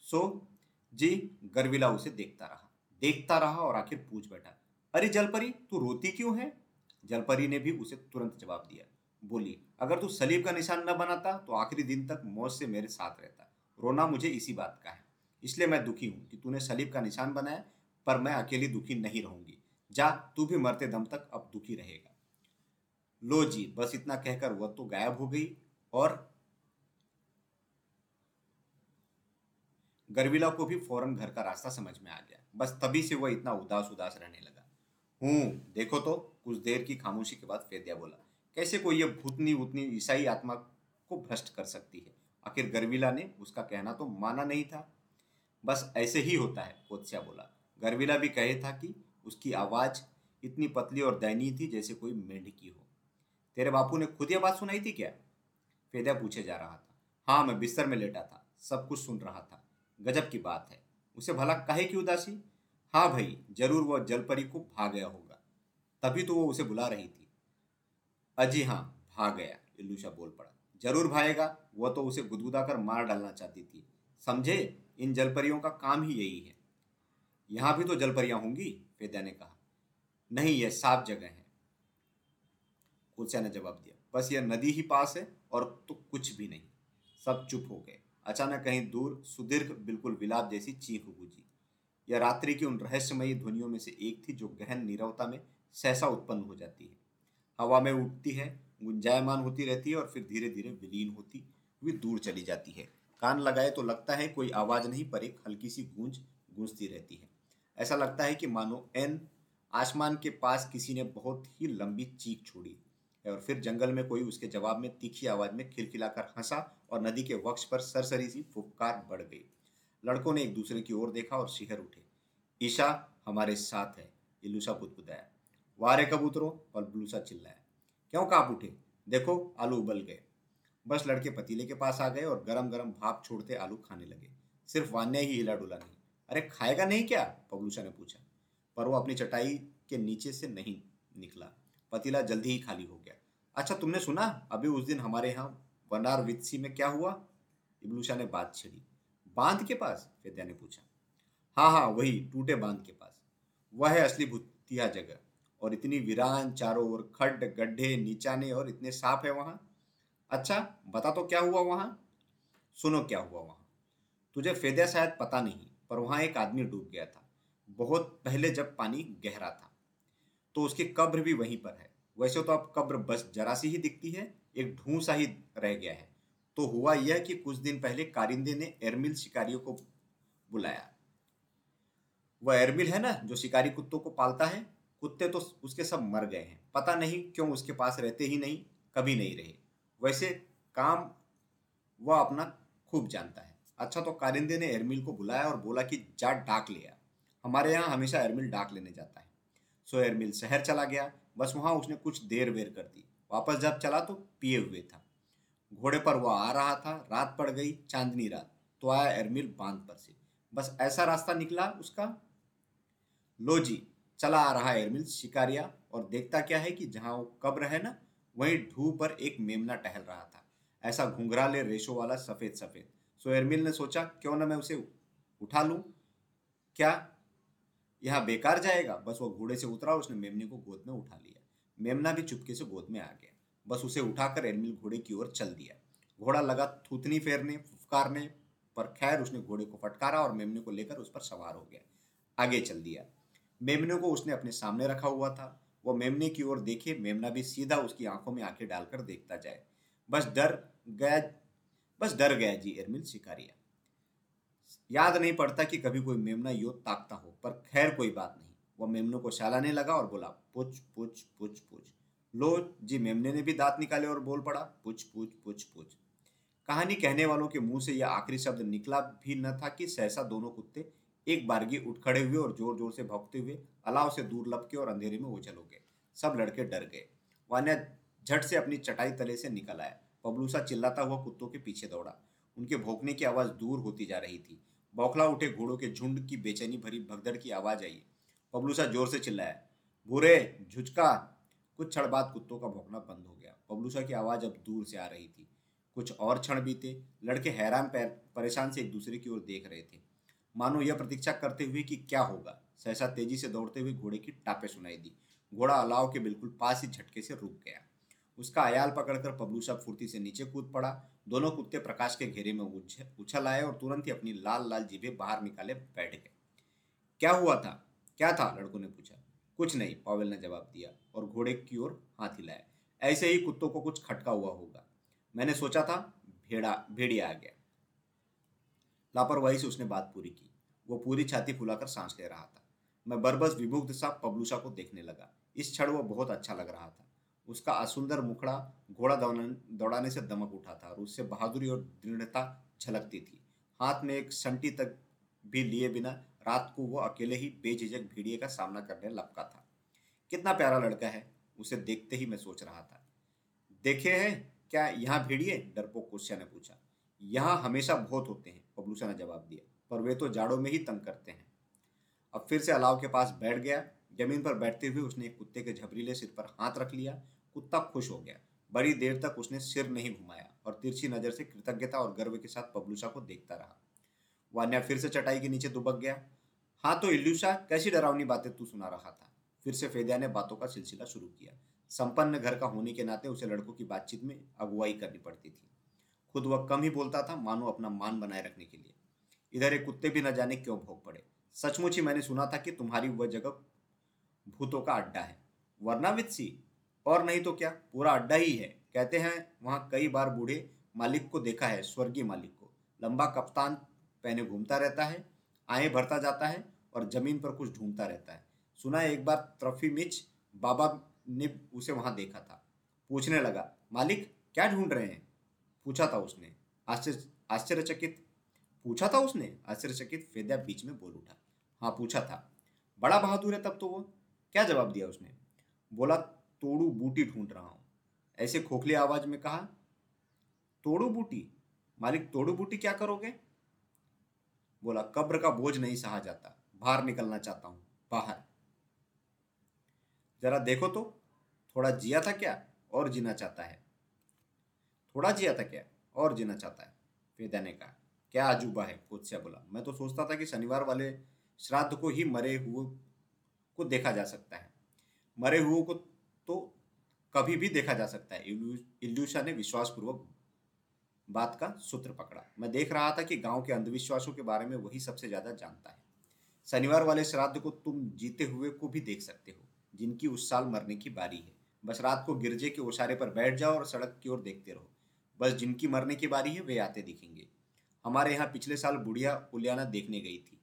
सो, जी, गर्विला उसे देखता रहा। देखता रहा और आखिर पूछ बैठा, अरे जलपरी तू रोती क्यों है? जलपरी ने भी उसे तुरंत जवाब दिया बोली अगर तू सलीब का निशान न बनाता तो आखिरी दिन तक मौत से मेरे साथ रहता। रोना मुझे इसी बात का है। इसलिए मैं दुखी हूँ कि तूने सलीब का निशान बनाया, पर मैं अकेली दुखी नहीं रहूँगी। जा, तू भी मरते दम तक अब दुखी रहेगा। लो जी, बस इतना कहकर वह तो गायब हो गई, और गर्विला को भी फ़ौरन घर का रास्ता समझ में आ गया। बस तभी से वह इतना उदास उदास रहने लगा। हूँ, देखो तो कुछ देर की खामोशी के बाद फेदिया बोला कैसे कोई ये भूतनी उतनी ईसाई आत्मा को भ्रष्ट कर सकती है? आखिर गर्विला ने उसका कहना तो माना नहीं था। बस ऐसे ही होता है, कोत्स्या बोला। गर्विला भी कहे था कि उसकी आवाज़ इतनी पतली और दयनीय थी जैसे कोई मेंढकी हो। तेरे बापू ने खुद यह बात सुनाई थी क्या? फेदिया पूछे जा रहा था। हाँ मैं बिस्तर में लेटा था, सब कुछ सुन रहा था। गजब की बात है। उसे भला कहे की उदासी? हाँ भाई, ज़रूर वह जलपरी को भाग गया होगा। तभी तो वो उसे बुला रही थी। अजी हाँ भाग गया इल्लूशा बोल पड़ा। ज़रूर भागेगा वह तो उसे गुदगुदा कर मार डालना चाहती थी। समझे, इन जलपरियों का काम ही यही है। यहाँ भी तो जलपरियाँ होंगी, वेद्या ने कहा। नहीं यह साफ़ जगह है। कुलसिया ने जवाब दिया। बस यह नदी ही पास है, और तो कुछ भी नहीं। सब चुप हो गए। अचानक कहीं दूर सुदीर्घ, बिल्कुल विलाप जैसी चीख गूंजी। यह रात्रि की उन रहस्यमयी ध्वनियों में से एक थी, जो गहन नीरवता में सहसा उत्पन्न हो जाती है। हवा में उठती है, गुंजायमान होती रहती है और फिर धीरे धीरे विलीन होती हुई दूर चली जाती है। कान लगाए तो लगता है कोई आवाज़ नहीं, पर एक हल्की सी गूंज गूंजती रहती है। ऐसा लगता है कि मानो एन आसमान के पास किसी ने बहुत ही लंबी चीख छोड़ी और फिर जंगल में कोई उसके जवाब में तीखी आवाज़ में खिलखिलाकर हंसा और नदी के वक्ष पर सरसरी सी फुफकार बढ़ गई। लड़कों ने एक दूसरे की ओर देखा और शिहर उठे। ईशा हमारे साथ है इलूसा बुदबुदाया। वारे कबूतरों और बलूसा चिल्लाया। क्यों काप उठे? देखो, आलू उबल गए। बस लड़के पतीले के पास आ गए और गरम गरम भाप छोड़ते आलू खाने लगे। सिर्फ़ वान्या ही हिला डुला नहीं। अरे, खाएगा नहीं क्या? पबलूसा ने पूछा। पर वो अपनी चटाई के नीचे से नहीं निकला। पतीला जल्दी ही खाली हो गया। अच्छा तुमने सुना? अभी उस दिन हमारे यहाँ वनार वित्सी में क्या हुआ? इबलूशा ने बात छिड़ी। बाँध के पास? फेद्या ने पूछा। हाँ हाँ वही, टूटे बाँध के पास। वह है असली भूतिया जगह। और इतनी वीरान, चारों ओर खड्ड, गड्ढे, नीचाने और इतने साफ़ है वहाँ। अच्छा बता तो क्या हुआ वहाँ? सुनो क्या हुआ वहाँ। तुझे फेद्या शायद पता नहीं, पर वहाँ एक आदमी डूब गया था। बहुत पहले जब पानी गहरा था तो उसकी कब्र भी वहीं पर है। वैसे तो अब कब्र बस जरा सी ही दिखती है, एक ढूं सा ही रह गया है। तो हुआ यह कि कुछ दिन पहले कारिंदे ने एरमिल शिकारियों को बुलाया। वह एरमिल है ना, जो शिकारी कुत्तों को पालता है? कुत्ते तो उसके सब मर गए हैं। पता नहीं क्यों उसके पास रहते ही नहीं, कभी नहीं रहे। वैसे काम वह अपना खूब जानता है। अच्छा तो कारिंदे ने एरमिल को बुलाया और बोला कि जा डाक लिया हमारे यहाँ हमेशा एरमिल डाक लेने जाता है। सो एरमिल शहर चला गया। बस वहाँ उसने कुछ देर वेर कर दी। वापस जब चला तो पिए हुए था। घोड़े पर वह आ रहा था। रात पड़ गई, चांदनी रात। तो आया एरमिल बाँध पर से। बस ऐसा रास्ता निकला उसका? लो जी चला आ रहा एरमिल शिकारिया और देखता क्या है कि जहाँ वो कब्र है ना, वहीं ढू पर एक मेमना टहल रहा था। ऐसा घुंघराले रेशो वाला सफ़ेद सफ़ेद सो एरमिल ने सोचा, क्यों ना मैं उसे उठा लूँ? क्या यहाँ बेकार जाएगा? बस वो घोड़े से उतरा उसने मेमने को गोद में उठा लिया। मेमना भी चुपके से गोद में आ गया। बस उसे उठाकर एरमिल घोड़े की ओर चल दिया। घोड़ा लगा थूथनी फेरने, फुफकारने पर खैर उसने घोड़े को फटकारा और मेमने को लेकर उस पर सवार हो गया। आगे चल दिया। मेमने को उसने अपने सामने रखा हुआ था। वो मेमने की ओर देखे, मेमना भी सीधा उसकी आँखों में आँखें डालकर देखता जाए। बस डर गया, बस डर गया जी, एरमिल शिकारिया। याद नहीं पड़ता कि कभी कोई मेमना यो ताकता हो, पर खैर कोई बात नहीं। वह मेमनों को शालाने लगा और बोला, पुछ पुछ पुछ पुछ। लो जी, मेमने ने भी दांत निकाले और बोल पड़ा, पुछ पुछ पुछ पुछ। कहानी कहने वालों के मुँह से यह आखिरी शब्द निकला भी न था कि सहसा दोनों कुत्ते एक बारगी उठ खड़े हुए और ज़ोर ज़ोर से भौंकते हुए, अलाव से दूर लपके और अंधेरे में ओझल हो गए। सब लड़के डर गए। वान्या झट से अपनी चटाई तले से निकल आया। पबलूसा चिल्लाता हुआ कुत्तों के पीछे दौड़ा। उनके भोंकने की आवाज़ दूर होती जा रही थी। बौखला उठे घोड़ों के झुंड की बेचैनी भरी भगदड़ की आवाज़ आई। पबलूसा ज़ोर से चिल्लाया, भूरे झुचका कुछ क्षण बाद कुत्तों का भौंकना बंद हो गया। पबलूसा की आवाज़ अब दूर से आ रही थी। कुछ और क्षण बीते। लड़के हैरान परेशान से एक दूसरे की ओर देख रहे थे। मानो यह प्रतीक्षा करते हुए कि क्या होगा? सहसा तेज़ी से दौड़ते हुए घोड़े की टापे सुनाई दी। घोड़ा अलाव के बिल्कुल पास ही झटके से रुक गया। उसका अयाल पकड़कर पबलूसा फुर्ती से नीचे कूद पड़ा। दोनों कुत्ते प्रकाश के घेरे में उछल आए और तुरंत ही अपनी लाल लाल जीभे बाहर निकाले बैठ गए। क्या हुआ था? क्या था? लड़कों ने पूछा। कुछ नहीं, पावेल ने जवाब दिया और घोड़े की ओर हाथ हिलाया ऐसे ही कुत्तों को कुछ खटका हुआ होगा। मैंने सोचा था भेड़ा, भेड़िया आ गया। लापरवाही से उसने बात पूरी की। वो पूरी छाती फुलाकर सांस ले रहा था। मैं बरबस विभुक्त सा पबलूसा को देखने लगा। इस क्षण वो बहुत अच्छा लग रहा था। उसका असुंदर मुखड़ा घोड़ा दौड़ाने से दमक उठा था और उससे बहादुरी और दृढ़ता झलकती थी। हाथ में एक संटी तक भी लिए बिना रात को वो अकेले ही बेझिझक भीड़िए का सामना करने लपका था। कितना प्यारा लड़का है, उसे देखते ही मैं सोच रहा था। देखे हैं क्या यहाँ भेड़िए? डरपोक कुश्या ने पूछा। यहाँ हमेशा बहुत होते हैं। पबलूसा ने जवाब दिया, पर वे तो जाड़ों में ही तंग करते हैं। अब फिर से अलाव के पास बैठ गया। ज़मीन पर बैठते हुए उसने एक कुत्ते के झबरीले सिर पर हाथ रख लिया। कुत्ता खुश हो गया। बड़ी देर तक उसने सिर नहीं घुमाया और तिरछी नज़र से कृतज्ञता और गर्व के साथ पबलूसा को देखता रहा। वान्या फिर से चटाई के नीचे दुबक गया। हाँ तो इल्लूसा कैसी डरावनी बातें तू सुना रहा था? फिर से फेदिया ने बातों का सिलसिला शुरू किया। संपन्न घर का होने के नाते उसे लड़कों की बातचीत में अगुवाई करनी पड़ती थी। खुद वह कम ही बोलता था, मानो अपना मान बनाए रखने के लिए। इधर एक कुत्ते भी न जाने क्यों भोग पड़े। सचमुच ही मैंने सुना था कि तुम्हारी वह जगह भूतों का अड्डा है। वरना वित्सी और नहीं तो क्या? पूरा अड्डा ही है। कहते हैं, वहाँ कई बार बूढ़े मालिक को देखा है, स्वर्गीय मालिक को। लंबा कप्तान पहने घूमता रहता है आए भरता जाता है, और ज़मीन पर कुछ ढूंढता रहता है। सुना एक बार त्रफी मिच, बाबा ने उसे वहाँ देखा था। पूछने लगा, मालिक, क्या ढूंढ रहे हैं? पूछा था उसने। आश्चर्य, आश्चर्यचकित। पूछा था उसने? आश्चर्यचकित फेद्या बीच में बोल उठा। हाँ पूछा था। बड़ा बहादुर है तब तो वो। क्या जवाब दिया उसने? बोला, तोड़ू बूटी ढूंढ रहा हूँ। ऐसे खोखली आवाज़ में कहा, तोड़ू बूटी? मालिक, तोड़ू बूटी क्या करोगे? बोला, कब्र का बोझ नहीं सहा जाता। बाहर निकलना चाहता हूँ, बाहर। जरा देखो तो थोड़ा जिया था क्या? और जीना चाहता है। थोड़ा जिया था क्या? और जीना चाहता है। वेदा ने कहा क्या अजूबा है? कुत्सिया बोला, मैं तो सोचता था कि शनिवार वाले श्राद्ध को ही मरे हुए को देखा जा सकता है। मरे हुए को तो कभी भी देखा जा सकता है। इल्यूशा ने विश्वासपूर्वक बात का सूत्र पकड़ा। मैं देख रहा था कि गाँव के अंधविश्वासों के बारे में वही सबसे ज़्यादा जानता है। शनिवार वाले श्राद्ध को तुम जीते हुए को भी देख सकते हो, जिनकी उस साल मरने की बारी है। बस रात को गिरजे के ओसारे पर बैठ जाओ और सड़क की ओर देखते रहो। बस जिनकी मरने की बारी है वे आते दिखेंगे। हमारे यहाँ पिछले साल बुढ़िया उलियाना देखने गई थी।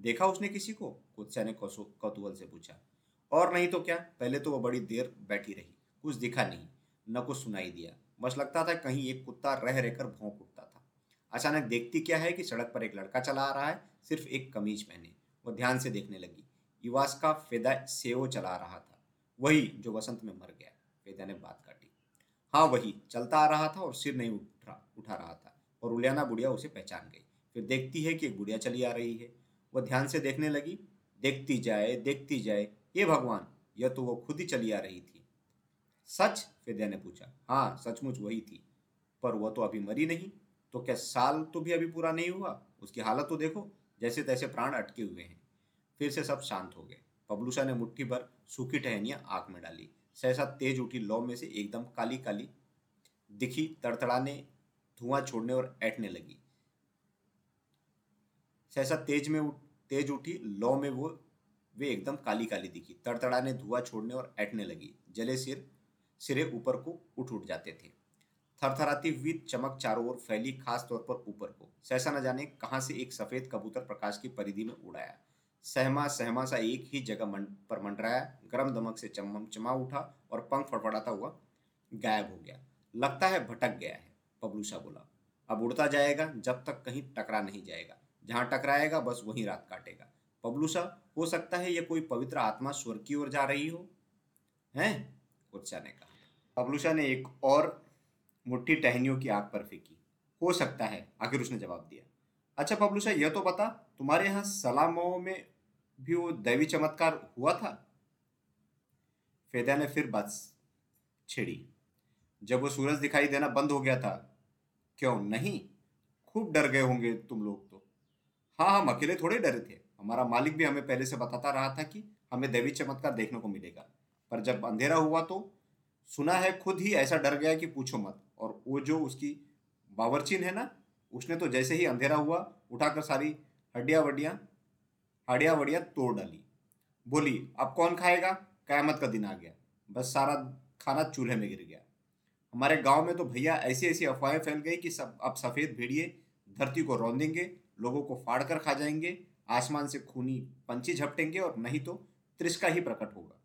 देखा उसने किसी को? कुत्सा ने कौतूहल से पूछा। और नहीं तो क्या? पहले तो वह बड़ी देर बैठी रही। कुछ दिखा नहीं, न कुछ सुनाई दिया। बस लगता था कहीं एक कुत्ता रह रहकर भौंक उठता था। अचानक देखती क्या है कि सड़क पर एक लड़का चला आ रहा है, सिर्फ़ एक कमीज पहने। वो ध्यान से देखने लगी। युवास का फेदा सेओ चला रहा था। वही जो वसंत में मर गया। फेदा ने बात काटी। हाँ वही, चलता आ रहा था और सिर नहीं उठा उठा रहा था और उलियाना बुढ़िया उसे पहचान गई। फिर देखती है कि एक बुढ़िया चली आ रही है। वह ध्यान से देखने लगी, देखती जाए देखती जाए, ये भगवान, यह तो वो खुद ही चली आ रही थी। सच? फेद्या ने पूछा। हाँ सचमुच वही थी। पर वह तो अभी मरी नहीं। तो क्या साल तो भी अभी पूरा नहीं हुआ? उसकी हालत तो देखो, जैसे तैसे प्राण अटके हुए हैं। फिर से सब शांत हो गए। पबलूसा ने मुट्ठी भर सूखी टहनियाँ आँख में डाली। सहसा तेज उठी लौ में से एकदम काली काली दिखी, तड़तड़ाने, धुआँ छोड़ने और ऐटने लगी। सहसा तेज में उठ, तेज उठी, लौ में वो, वे एकदम काली काली दिखी, तड़तड़ाने, धुआँ छोड़ने और ऐटने लगी। जले सिर, सिरे ऊपर को उठ उठ जाते थे। थरथराती हुई चमक चारों ओर फैली खास तौर पर ऊपर को। सहसा न जाने कहाँ से एक सफ़ेद कबूतर प्रकाश की परिधि में उड़ाया सहमा सहमा सा एक ही जगह मन, पर मंडराया गर्म दमक से चम चमा उठा और पंख फड़फड़ाता हुआ गायब हो गया। लगता है भटक गया है पबलूसा बोला। अब उड़ता जाएगा जब तक कहीं टकरा नहीं जाएगा। जहाँ टकराएगा बस वहीं रात काटेगा। पबलूसा हो सकता है यह कोई पवित्र आत्मा स्वर की ओर जा रही हो? हैं? कुत्सा ने कहा। पबलूसा ने एक और मुट्ठी टहनियों की आग पर फेंकी। हो सकता है आखिर उसने जवाब दिया। अच्छा पबलूसा यह तो बता तुम्हारे यहाँ सलामों में भी वो दैवी चमत्कार हुआ था? फेदा ने फिर बात छेड़ी। जब वो सूरज दिखाई देना बंद हो गया था, क्यों नहीं? खूब डर गए होंगे तुम लोग तो। हाँ हम अकेले थोड़े डरे थे। हमारा मालिक भी हमें पहले से बताता रहा था कि हमें दैवी चमत्कार देखने को मिलेगा। पर जब अंधेरा हुआ तो सुना है खुद ही ऐसा डर गया कि पूछो मत। और वो जो उसकी बावरचीन है ना, उसने तो जैसे ही अंधेरा हुआ, उठाकर सारी हड्डियाँ वड्डियाँ हड़िया वड़िया तोड़ डाली। बोली, अब कौन खाएगा? कयामत का दिन आ गया। बस सारा खाना चूल्हे में गिर गया। हमारे गाँव में तो भैया ऐसी ऐसी अफवाहें फैल गई कि सब अब सफ़ेद भेड़िए धरती को रौंदेंगे, लोगों को फाड़ कर खा जाएँगे, आसमान से खूनी पंछी झपटेंगे और नहीं तो त्रिस्का ही प्रकट होगा।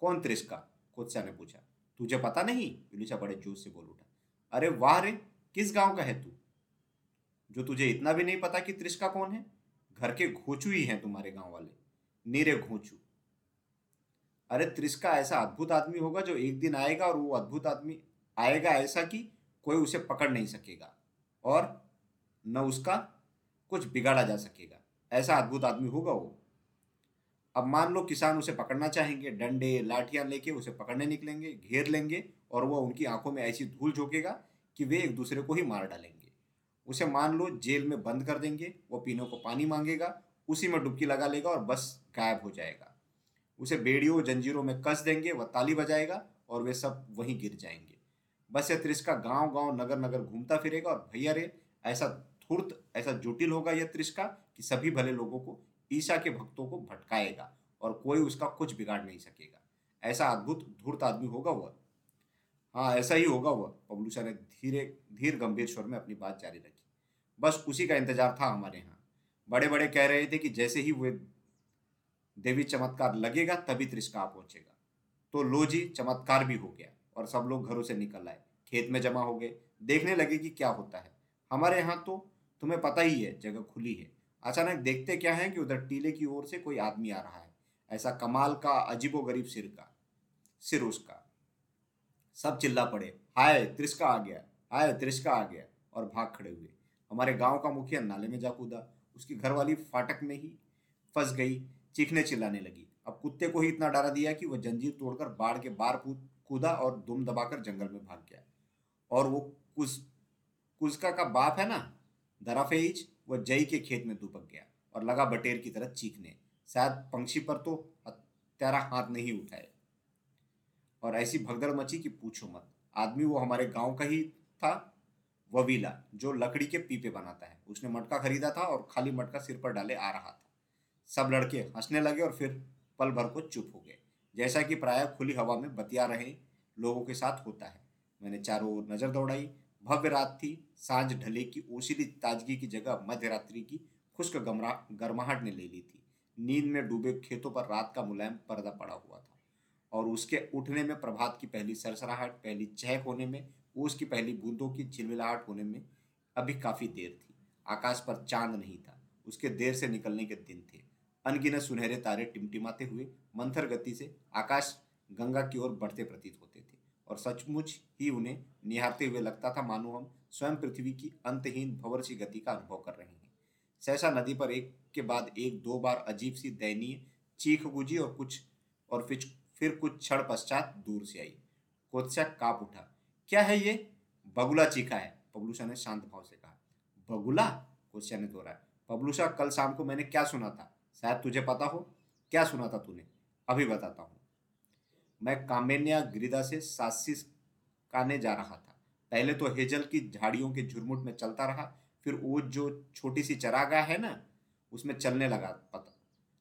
कौन त्रिस्का कोत्सा ने पूछा। तुझे पता नहीं? युलिसा बड़े जोश से बोल उठा। अरे वाह रे, किस गाँव का है तू? जो तुझे इतना भी नहीं पता कि त्रिस्का कौन है? घर के घोचू ही हैं तुम्हारे गाँव वाले, नीरे घोचू। अरे त्रिस्का ऐसा अद्भुत आदमी होगा जो एक दिन आएगा और वो अद्भुत आदमी आएगा ऐसा कि कोई उसे पकड़ नहीं सकेगा और न उसका कुछ बिगाड़ा जा सकेगा। ऐसा अद्भुत आदमी होगा वो। अब मान लो किसान उसे पकड़ना चाहेंगे, डंडे, लाठियाँ लेके उसे पकड़ने निकलेंगे, घेर लेंगे और वह उनकी आँखों में ऐसी धूल झोंकेगा कि वे एक दूसरे को ही मार डालेंगे। उसे मान लो, जेल में बंद कर देंगे, वो पीनों को पानी मांगेगा, उसी में डुबकी लगा लेगा और बस गायब हो जाएगा। उसे बेड़ियों, जंजीरों में कस देंगे, वह ताली बजाएगा और वे सब वहीं गिर जाएँगे। बस यह त्रिस्का गाँव गाँव नगर नगर घूमता फिरेगा और भैया रे, ऐसा धूर्त, ऐसा जुटिल होगा यह त्रिस्का कि सभी भले लोगों को ईशा के भक्तों को भटकाएगा और कोई उसका कुछ बिगाड़ नहीं सकेगा। ऐसा अद्भुत धूर्त आदमी होगा वह। हाँ ऐसा ही होगा वह, पबलूसा ने धीरे, धीर गंभीर स्वर में अपनी बात जारी रखी। बस उसी का इंतज़ार था हमारे यहाँ। बड़े बड़े कह रहे थे कि जैसे ही वे देवी चमत्कार लगेगा, तभी त्रिस्का पहुंचेगा। तो लो जी, चमत्कार भी हो गया और सब लोग घरों से निकल आए। खेत में जमा हो गए। देखने लगे कि क्या होता है। हमारे यहाँ तो तुम्हें पता ही है, जगह खुली है। अचानक देखते क्या है कि उधर टीले की ओर से कोई आदमी आ रहा है। ऐसा कमाल का अजीबो गरीब सिर का, सिर उसका। सब चिल्ला पड़े। हाय त्रिस्का आ गया। हाय त्रिस्का आ गया और भाग खड़े हुए। हमारे गाँव का मुखिया नाले में जा कूदा उसकी घरवाली फाटक में ही फंस गई, चीखने चिल्लाने लगी। अब कुत्ते को ही इतना डरा दिया कि वह जंजीर तोड़कर बाढ़ के बार कूदा और दुम दबाकर जंगल में भाग गया। और वो कुछ कुजका का बाप है ना दराफेज वह जई के खेत में दुबक गया और लगा बटेर की तरह चीखने। शायद पंक्षी पर तो तेरा हाथ नहीं उठाए। और ऐसी भगदड़ मची कि पूछो मत, आदमी वो हमारे गाँव का ही था ववीला, जो लकड़ी के पीपे बनाता है। उसने मटका खरीदा था और खाली मटका सिर पर डाले आ रहा था। सब लड़के हंसने लगे और फिर पल भर को चुप हो गए। जैसा कि प्राय खुली हवा में बतिया रहे लोगों के साथ होता है। मैंने चारों ओर नज़र दौड़ाई। भव्य रात थी। साँझ ढले की ओसीली ताजगी की जगह मध्य रात्रि की खुश्क गमरा, गर्माहट ने ले ली थी। नींद में डूबे खेतों पर रात का मुलायम पर्दा पड़ा हुआ था। और उसके उठने में प्रभात की पहली सरसराहट, पहली चहक होने में ओस की पहली बूंदों की झिलमिलाहट होने में अभी काफ़ी देर थी। आकाश पर चाँद नहीं था। उसके देर से निकलने के दिन थे। अनगिनत सुनहरे तारे टिमटिमाते हुए, मंथर गति से आकाश गंगा की ओर बढ़ते प्रतीत होते थे और सचमुच ही उन्हें निहारते हुए लगता था, मानो हम स्वयं पृथ्वी की अंतहीन भवर सी गति का अनुभव कर रहे हैं। सहसा नदी पर एक के बाद एक, दो बार अजीब सी दयनीय चीख गुजी और कुछ, और फिर फिर कुछ क्षण पश्चात दूर से आई। कोत्स्या काप उठा। क्या है ये? बगुला चीखा है। पबलूसा ने शांत भाव से कहा। बगुला? कोत्स्या ने दोहराया। पबलूसा कल शाम को मैंने क्या सुना था? शायद तुझे पता हो। क्या सुना था तूने? अभी बताता हूँ। मैं कामेन्या गिरिदा से सासिस काने जा रहा था। पहले तो हेजल की झाड़ियों के झुरमुट में चलता रहा, फिर वो जो छोटी सी चरागाह है ना, उसमें चलने लगा, पता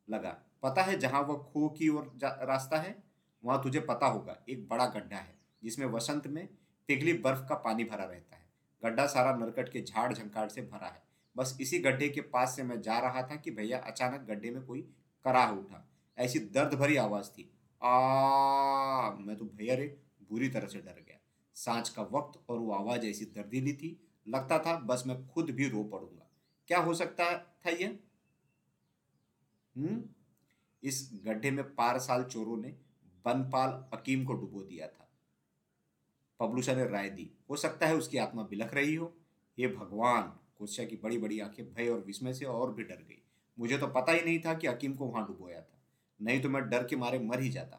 लगा। पता है जहाँ वह खो की ओर रास्ता है? वहाँ तुझे पता होगा। एक बड़ा गड्ढा है, जिसमें वसंत में पिघली बर्फ़ का पानी भरा रहता है। गड्ढा सारा नरकट के झाड़ झंकार से भरा है। बस इसी गड्ढे के पास से मैं जा रहा था कि भैया अचानक गड्ढे में कोई कराह उठा। ऐसी दर्द भरी आवाज़ थी। आ, मैं तो भैया रे, बुरी तरह से डर गया। साँझ का वक्त और वो आवाज़ ऐसी दर्दीली थी। लगता था बस मैं खुद भी रो पड़ूँगा। क्या हो सकता था यह हम्म? इस गड्ढे में पार साल चोरों ने बनपाल अकीम को डुबो दिया था। पबलूसा ने राय दी, हो सकता है उसकी आत्मा बिलख रही हो। ये भगवान कोशिया की बड़ी बड़ी आँखें भय और विस्मय से और भी डर गई। मुझे तो पता ही नहीं था कि अकीम को वहाँ डुबोया था। नहीं तो मैं डर के मारे मर ही जाता।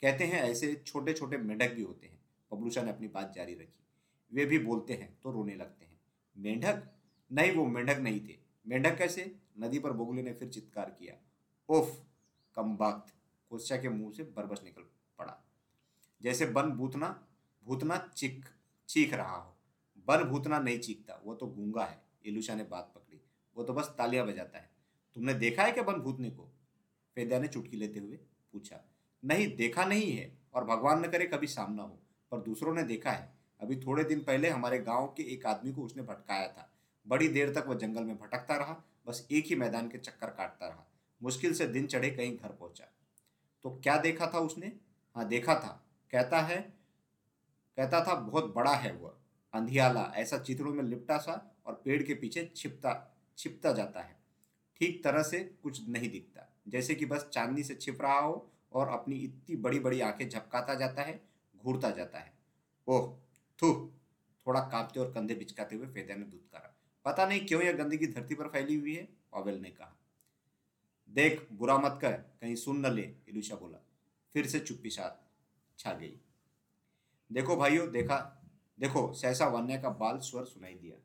कहते हैं ऐसे छोटे छोटे मेढक भी होते हैं। पबलूसा ने अपनी बात जारी रखी। वे भी बोलते हैं तो रोने लगते हैं। मेंढक? नहीं, वो मेंढक नहीं थे। मेंढक कैसे? नदी पर बोगले ने फिर चित्कार किया। उफ, कम बात। के मुँह से बरबस निकल पड़ा। जैसे बन भूतना भूतना चीख चीख रहा हो। बन भूतना नहीं चीखता, वो तो गूँगा है इलुषा ने बात पकड़ी। वो तो बस तालियाँ बजाता है। तुमने देखा है क्या बन भूतने को? फेदिया ने चुटकी लेते हुए पूछा। नहीं, देखा नहीं है, और भगवान न करे कभी सामना हो, पर दूसरों ने देखा है। अभी थोड़े दिन पहले हमारे गाँव के एक आदमी को उसने भटकाया था। बड़ी देर तक वह जंगल में भटकता रहा, बस एक ही मैदान के चक्कर काटता रहा। मुश्किल से दिन चढ़े कहीं घर पहुँचा। तो क्या देखा था उसने? हाँ देखा था। कहता है कहता था, बहुत बड़ा है वह, अंधियाला, ऐसा चित्रों में लिपटा सा और पेड़ के पीछे छिपता छिपता जाता है। ठीक तरह से कुछ नहीं दिखता। जैसे कि बस चांदनी से छिप रहा हो और अपनी इतनी बड़ी बड़ी आँखें झपकाता जाता है, घूरता जाता है। ओह, थू, थोड़ा कांपते और कंधे बिचकाते हुए फेदा ने दूध करा पता नहीं क्यों यह गंदगी धरती पर फैली हुई है, पावेल ने कहा। देख, बुरा मत कर, कहीं सुन न ले इलुषा बोला। फिर से चुप्पी साथ छा गई। देखो भाइयों, देखा, देखो, सहसा वन्या का बाल स्वर सुनाई दिया।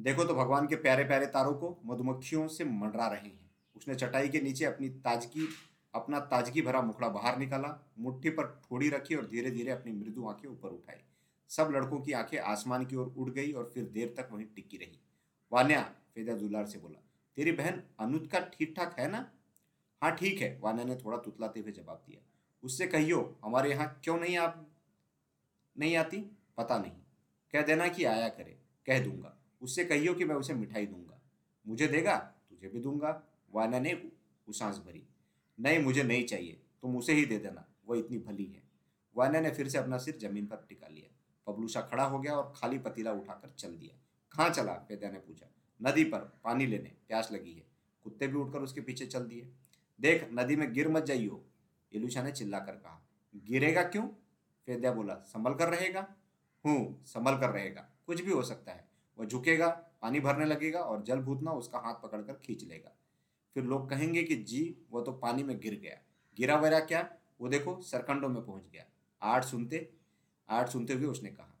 देखो तो भगवान के प्यारे प्यारे तारों को मधुमक्खियों से मंडरा रहे हैं। उसने चटाई के नीचे अपनी ताजगी, अपना ताजगी भरा मुखड़ा बाहर निकाला, मुट्ठी पर ठोड़ी रखी और धीरे धीरे अपनी मृदु आँखें ऊपर उठाई। सब लड़कों की आँखें आसमान की ओर उड़ गई और फिर देर तक वहीं टिकी रही। वान्या फेदा दुलार से बोला, तेरी बहन अनुज का ठीक ठाक है ना? हाँ ठीक है, वान्या ने थोड़ा तुतलाते हुए जवाब दिया। उससे कहियो, हमारे यहाँ क्यों नहीं आप, नहीं आती? पता नहीं। कह देना कि आया करे, कह दूँगा। उससे कहियो कि मैं उसे मिठाई दूँगा। मुझे देगा, तुझे भी दूँगा। वाना ने उसांस भरी। नहीं, मुझे नहीं चाहिए। तुम उसे ही दे देना। वो इतनी भली है। वाना ने फिर से अपना सिर ज़मीन पर टिका लिया। पबलूसा खड़ा हो गया और खाली पतीला उठाकर चल दिया। कहाँ चला? पेद्या ने पूछा। नदी पर पानी लेने। प्यास लगी है। कुत्ते भी उठकर उसके पीछे चल दिए। देख, नदी में गिर मत जाइयो। इलूशा ने चिल्लाकर कहा, गिरेगा क्यों? फेद्या बोला, संभल कर रहेगा? हूँ, संभल कर रहेगा। कुछ भी हो सकता है। वह झुकेगा, पानी भरने लगेगा और जल भूतना उसका हाथ पकड़कर खींच लेगा। फिर लोग कहेंगे कि, जी वो तो पानी में गिर गया। गिरा वरा क्या? वो देखो, सरकंडों में पहुँच गया। आठ सुनते आठ सुनते हुए उसने कहा,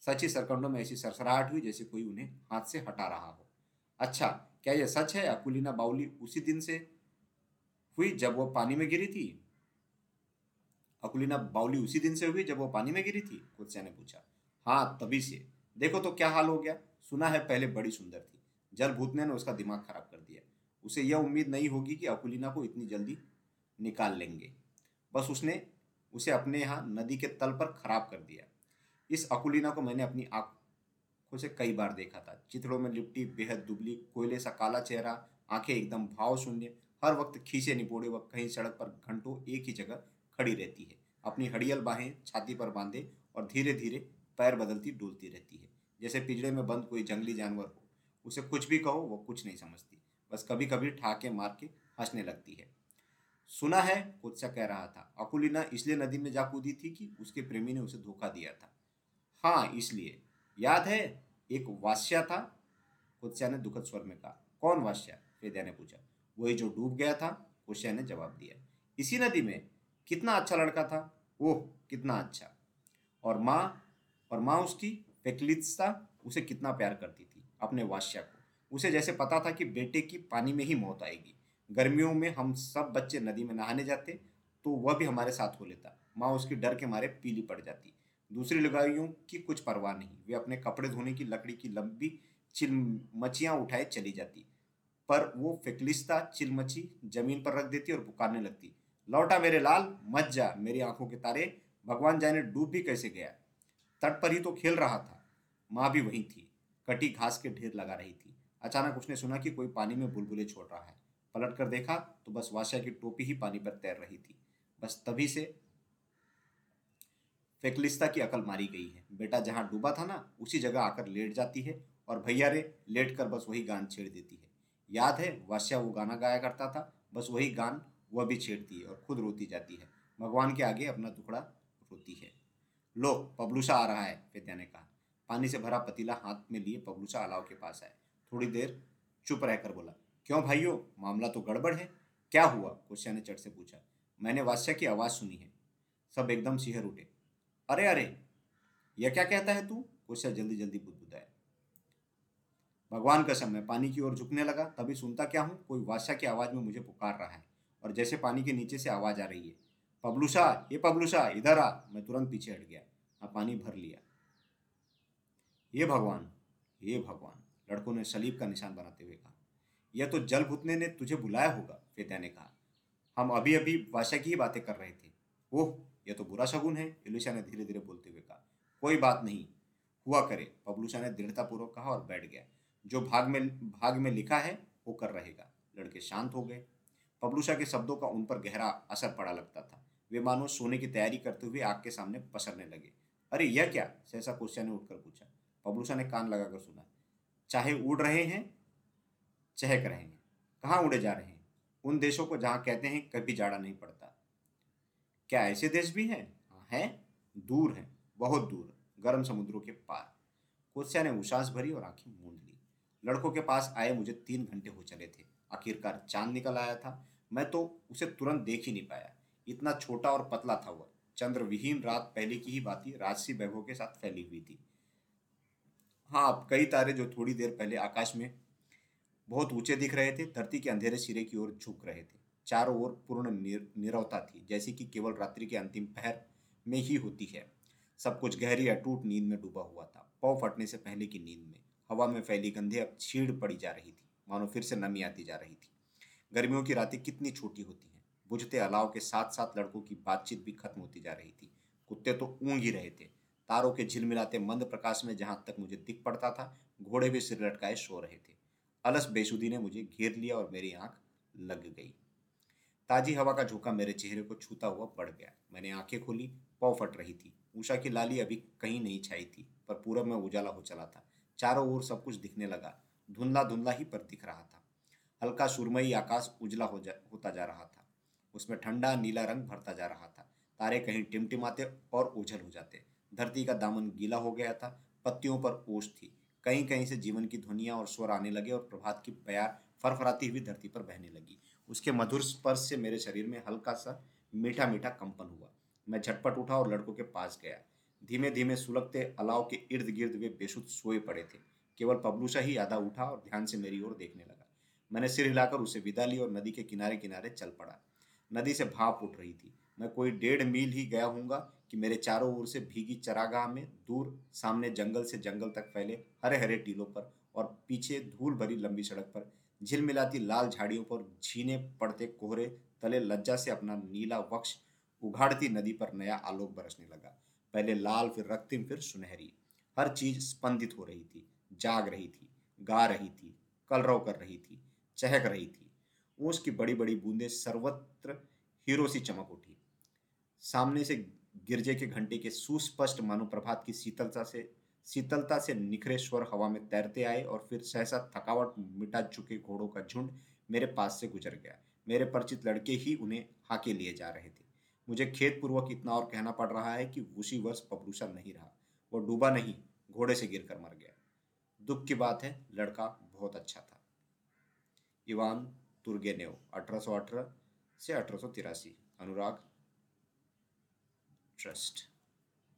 सच ही सरकंडों में ऐसी सरसराहट हुई जैसे कोई उन्हें हाथ से हटा रहा हो। अच्छा क्या यह सच है अकुलीना बाउली उसी दिन से हुई जब वो पानी में गिरी थी? अकुलीना बाउली उसी दिन से हुई जब वो पानी में गिरी थी? कुत्सिया ने पूछा। हाँ तभी से। देखो तो क्या हाल हो गया। सुना है पहले बड़ी सुंदर थी। जल भूतने ने उसका दिमाग खराब कर दिया। उसे यह उम्मीद नहीं होगी कि अकुलीना को इतनी जल्दी निकाल लेंगे। बस उसने उसे अपने यहाँ नदी के तल पर खराब कर दिया। इस अकुलीना को मैंने अपनी आँखों से कई बार देखा था। चित्रों में लिपटी, बेहद दुबली, कोयले सा काला चेहरा, आँखें एकदम भाव शून्य हर वक्त खींचे निपोड़े वक्त कहीं सड़क पर घंटों एक ही जगह खड़ी रहती है। अपनी हड़ियल बाहें छाती पर बांधे और धीरे धीरे पैर बदलती डोलती रहती है। जैसे पिंजड़े में बंद कोई जंगली जानवर हो। उसे कुछ भी कहो, वो कुछ नहीं समझती। बस कभी कभी ठाके मार के हंसने लगती है। सुना है कुत्सा कह रहा था अकुलिना इसलिए नदी में जा कूदी थी कि उसके प्रेमी ने उसे धोखा दिया था। हाँ इसलिए। याद है, एक वास्या था। कुत्स्या ने दुखद स्वर में कहा, कौन वास्या? फेद्या ने पूछा। वही जो डूब गया था कुत्स्या ने जवाब दिया। इसी नदी में कितना अच्छा लड़का था, ओह, कितना अच्छा। और माँ और माँ उसकी फेकलिस्ता उसे कितना प्यार करती थी, अपने वास्या को। उसे जैसे पता था कि बेटे की पानी में ही मौत आएगी। गर्मियों में हम सब बच्चे नदी में नहाने जाते तो वह भी हमारे साथ हो लेता। माँ उसकी डर के मारे पीली पड़ जाती। दूसरी लुगाइयों की कुछ परवाह नहीं। वे अपने कपड़े धोने की लकड़ी की लंबी चिलमचियाँ उठाए चली जाती। पर वो फेकलिस्ता चिलमची ज़मीन पर रख देती और पुकारने लगती। लौटा मेरे लाल, मत जा, मेरी आँखों के तारे, भगवान जाने डूब भी कैसे गया? तट पर ही तो खेल रहा था। माँ भी वहीं थी। कटी घास के ढेर लगा रही थी। अचानक उसने सुना कि कोई पानी में बुलबुले छोड़ रहा है। पलट कर देखा तो बस वाशा की टोपी ही पानी पर तैर रही थी। बस तभी से फेकलिस्ता की अकल मारी गई है। बेटा जहाँ डूबा था ना, उसी जगह आकर लेट जाती है और भैया रे लेट कर बस वही गान छेड़ देती है। याद है, वाश्या वो गाना गाया करता था? बस वही गान वह भी छेड़ती है और खुद रोती जाती है। भगवान के आगे अपना टुकड़ा रोती है। लो, पबलूसा आ रहा है, विद्या ने कहा। पानी से भरा पतीला हाथ में लिए पबलूसा अलाव के पास आए। थोड़ी देर चुप रहकर बोला, क्यों भाइयों? मामला तो गड़बड़ है। क्या हुआ? कुश्या ने चट से पूछा। मैंने वास्या की आवाज़ सुनी है। सब एकदम सिहर उठे। अरे अरे, यह क्या कहता है तू? कुश्या जल्दी जल्दी बुदबुदाया भगवान कसम मैं पानी की ओर झुकने लगा, तभी सुनता क्या हूँ? कोई वास्या की आवाज़ में मुझे पुकार रहा है। और जैसे पानी के नीचे से आवाज़ आ रही है, पबलूसा, ये पबलूसा, इधर आ। मैं तुरंत पीछे हट गया हाँ पानी भर लिया। ये भगवान ये भगवान, लड़कों ने सलीब का निशान बनाते हुए कहा। यह तो जल भुतने ने तुझे बुलाया होगा, फेत्या ने कहा। हम अभी अभी भाषा की ही बातें कर रहे थे। ओह, यह तो बुरा शगुन है इलूशा ने धीरे धीरे बोलते हुए कहा। कोई बात नहीं, हुआ करे, पबलूसा ने दृढ़तापूर्वक कहा और बैठ गया। जो भाग में भाग में लिखा है, वो कर रहेगा। लड़के शांत हो गए। पबलूशा के शब्दों का उन पर गहरा असर पड़ा लगता था। वे मानो सोने की तैयारी करते हुए आग के सामने पसरने लगे। अरे, यह क्या? सहसा कोशिया ने उठकर पूछा। पबलूशा ने कान लगाकर सुना। चाहे उड़ रहे हैं, चहक रहे हैं। कहाँ उड़े जा रहे हैं? उन देशों को जहाँ कहते हैं, कभी जाड़ा नहीं पड़ता। क्या ऐसे देश भी हैं? हाँ? दूर हैं। बहुत दूर। गर्म समुद्रों के पार। कुत्स्या ने उशास भरी और आँखें मूंद ली। लड़कों के पास आए मुझे तीन घंटे हो चले थे। आखिरकार चाँद निकल आया था। मैं तो उसे तुरंत देख ही नहीं पाया। इतना छोटा और पतला था वह। चंद्र विहीन रात पहले की ही बात राजसी वैभव के साथ फैली हुई थी। हाँ अब कई तारे जो थोड़ी देर पहले आकाश में बहुत ऊँचे दिख रहे थे धरती के अंधेरे सिरे की ओर झुक रहे थे। चारों ओर पूर्ण निर, निरवता थी जैसी कि केवल रात्रि के अंतिम पहर में ही होती है। सब कुछ गहरी अटूट नींद में डूबा हुआ था। पौ फटने से पहले की नींद में। हवा में फैली गंधे अब छीड़ पड़ी जा रही थी। मानो फिर से नमी आती जा रही थी। गर्मियों की रातें कितनी छोटी होती हैं। बुझते अलाव के साथ साथ लड़कों की बातचीत भी खत्म होती जा रही थी। कुत्ते तो ऊँग ही रहे थे। तारों के झिलमिलाते मंद प्रकाश में जहाँ तक मुझे दिख पड़ता था, घोड़े भी सिर लटकाए सो रहे थे। अलस बेसुदी ने मुझे घेर लिया और मेरी आँख लग गई। ताजी हवा का झोंका मेरे चेहरे को छूता हुआ बढ़ गया। मैंने आँखें खोली पौ फट रही थी। उषा की लाली अभी कहीं नहीं छाई थी, पर पूरब में उजाला हो चला था। चारों ओर सब कुछ दिखने लगा। धुंधला धुंधला ही पर दिख रहा था। हल्का सुरमई आकाश उजला हो जा, होता जा रहा था। उसमें ठंडा नीला रंग भरता जा रहा था। तारे कहीं टिमटिमाते और ओझल हो जाते। धरती का दामन गीला हो गया था। पत्तियों पर ओस थी। कहीं कहीं से जीवन की ध्वनियाँ और स्वर आने लगे और प्रभात की प्यार फरफराती हुई धरती पर बहने लगी। उसके मधुर स्पर्श से मेरे शरीर में हल्का सा मीठा मीठा कंपन हुआ। मैं झटपट उठा और लड़कों के पास गया। धीमे धीमे सुलगते अलाव के इर्द गिर्द वे बेसुध सोए पड़े थे। केवल पबलूसा ही आधा उठा और ध्यान से मेरी ओर देखने लगा। मैंने सिर हिलाकर उसे विदा ली और नदी के किनारे किनारे चल पड़ा। नदी से भाप उठ रही थी। मैं कोई डेढ़ मील ही गया हूँगा कि मेरे चारों ओर से भीगी चरागाह में दूर सामने जंगल से जंगल तक फैले हरे हरे टीलों पर और पीछे धूल भरी लंबी सड़क पर झिलमिलाती लाल झाड़ियों पर झीने पड़ते कोहरे तले लज्जा से अपना नीला वक्ष उघाड़ती नदी पर नया आलोक बरसने लगा। पहले लाल, फिर रक्तिम, फिर सुनहरी। हर चीज़ स्पंदित हो रही थी। जाग रही थी, गा रही थी, कलरव कर रही थी, चहक रही थी। ऊस की बड़ी बड़ी बूंदें सर्वत्र हीरो सी चमक उठी। सामने से गिरजे के घंटे के सुस्पष्ट मानो प्रभात की शीतलता से शीतलता से निखरे स्वर हवा में तैरते आए और फिर सहसा थकावट मिटा चुके घोड़ों का झुंड मेरे पास से गुजर गया। मेरे परिचित लड़के ही उन्हें हाके लिए जा रहे थे। मुझे खेतपूर्वक इतना और कहना पड़ रहा है कि उसी वर्ष पपरूसा नहीं रहा। वो डूबा नहीं, घोड़े से गिरकर मर गया। दुख की बात है, लड़का बहुत अच्छा था। इवान तुर्गेनेव, अठारह से अठारह अनुराग ट्रस्ट।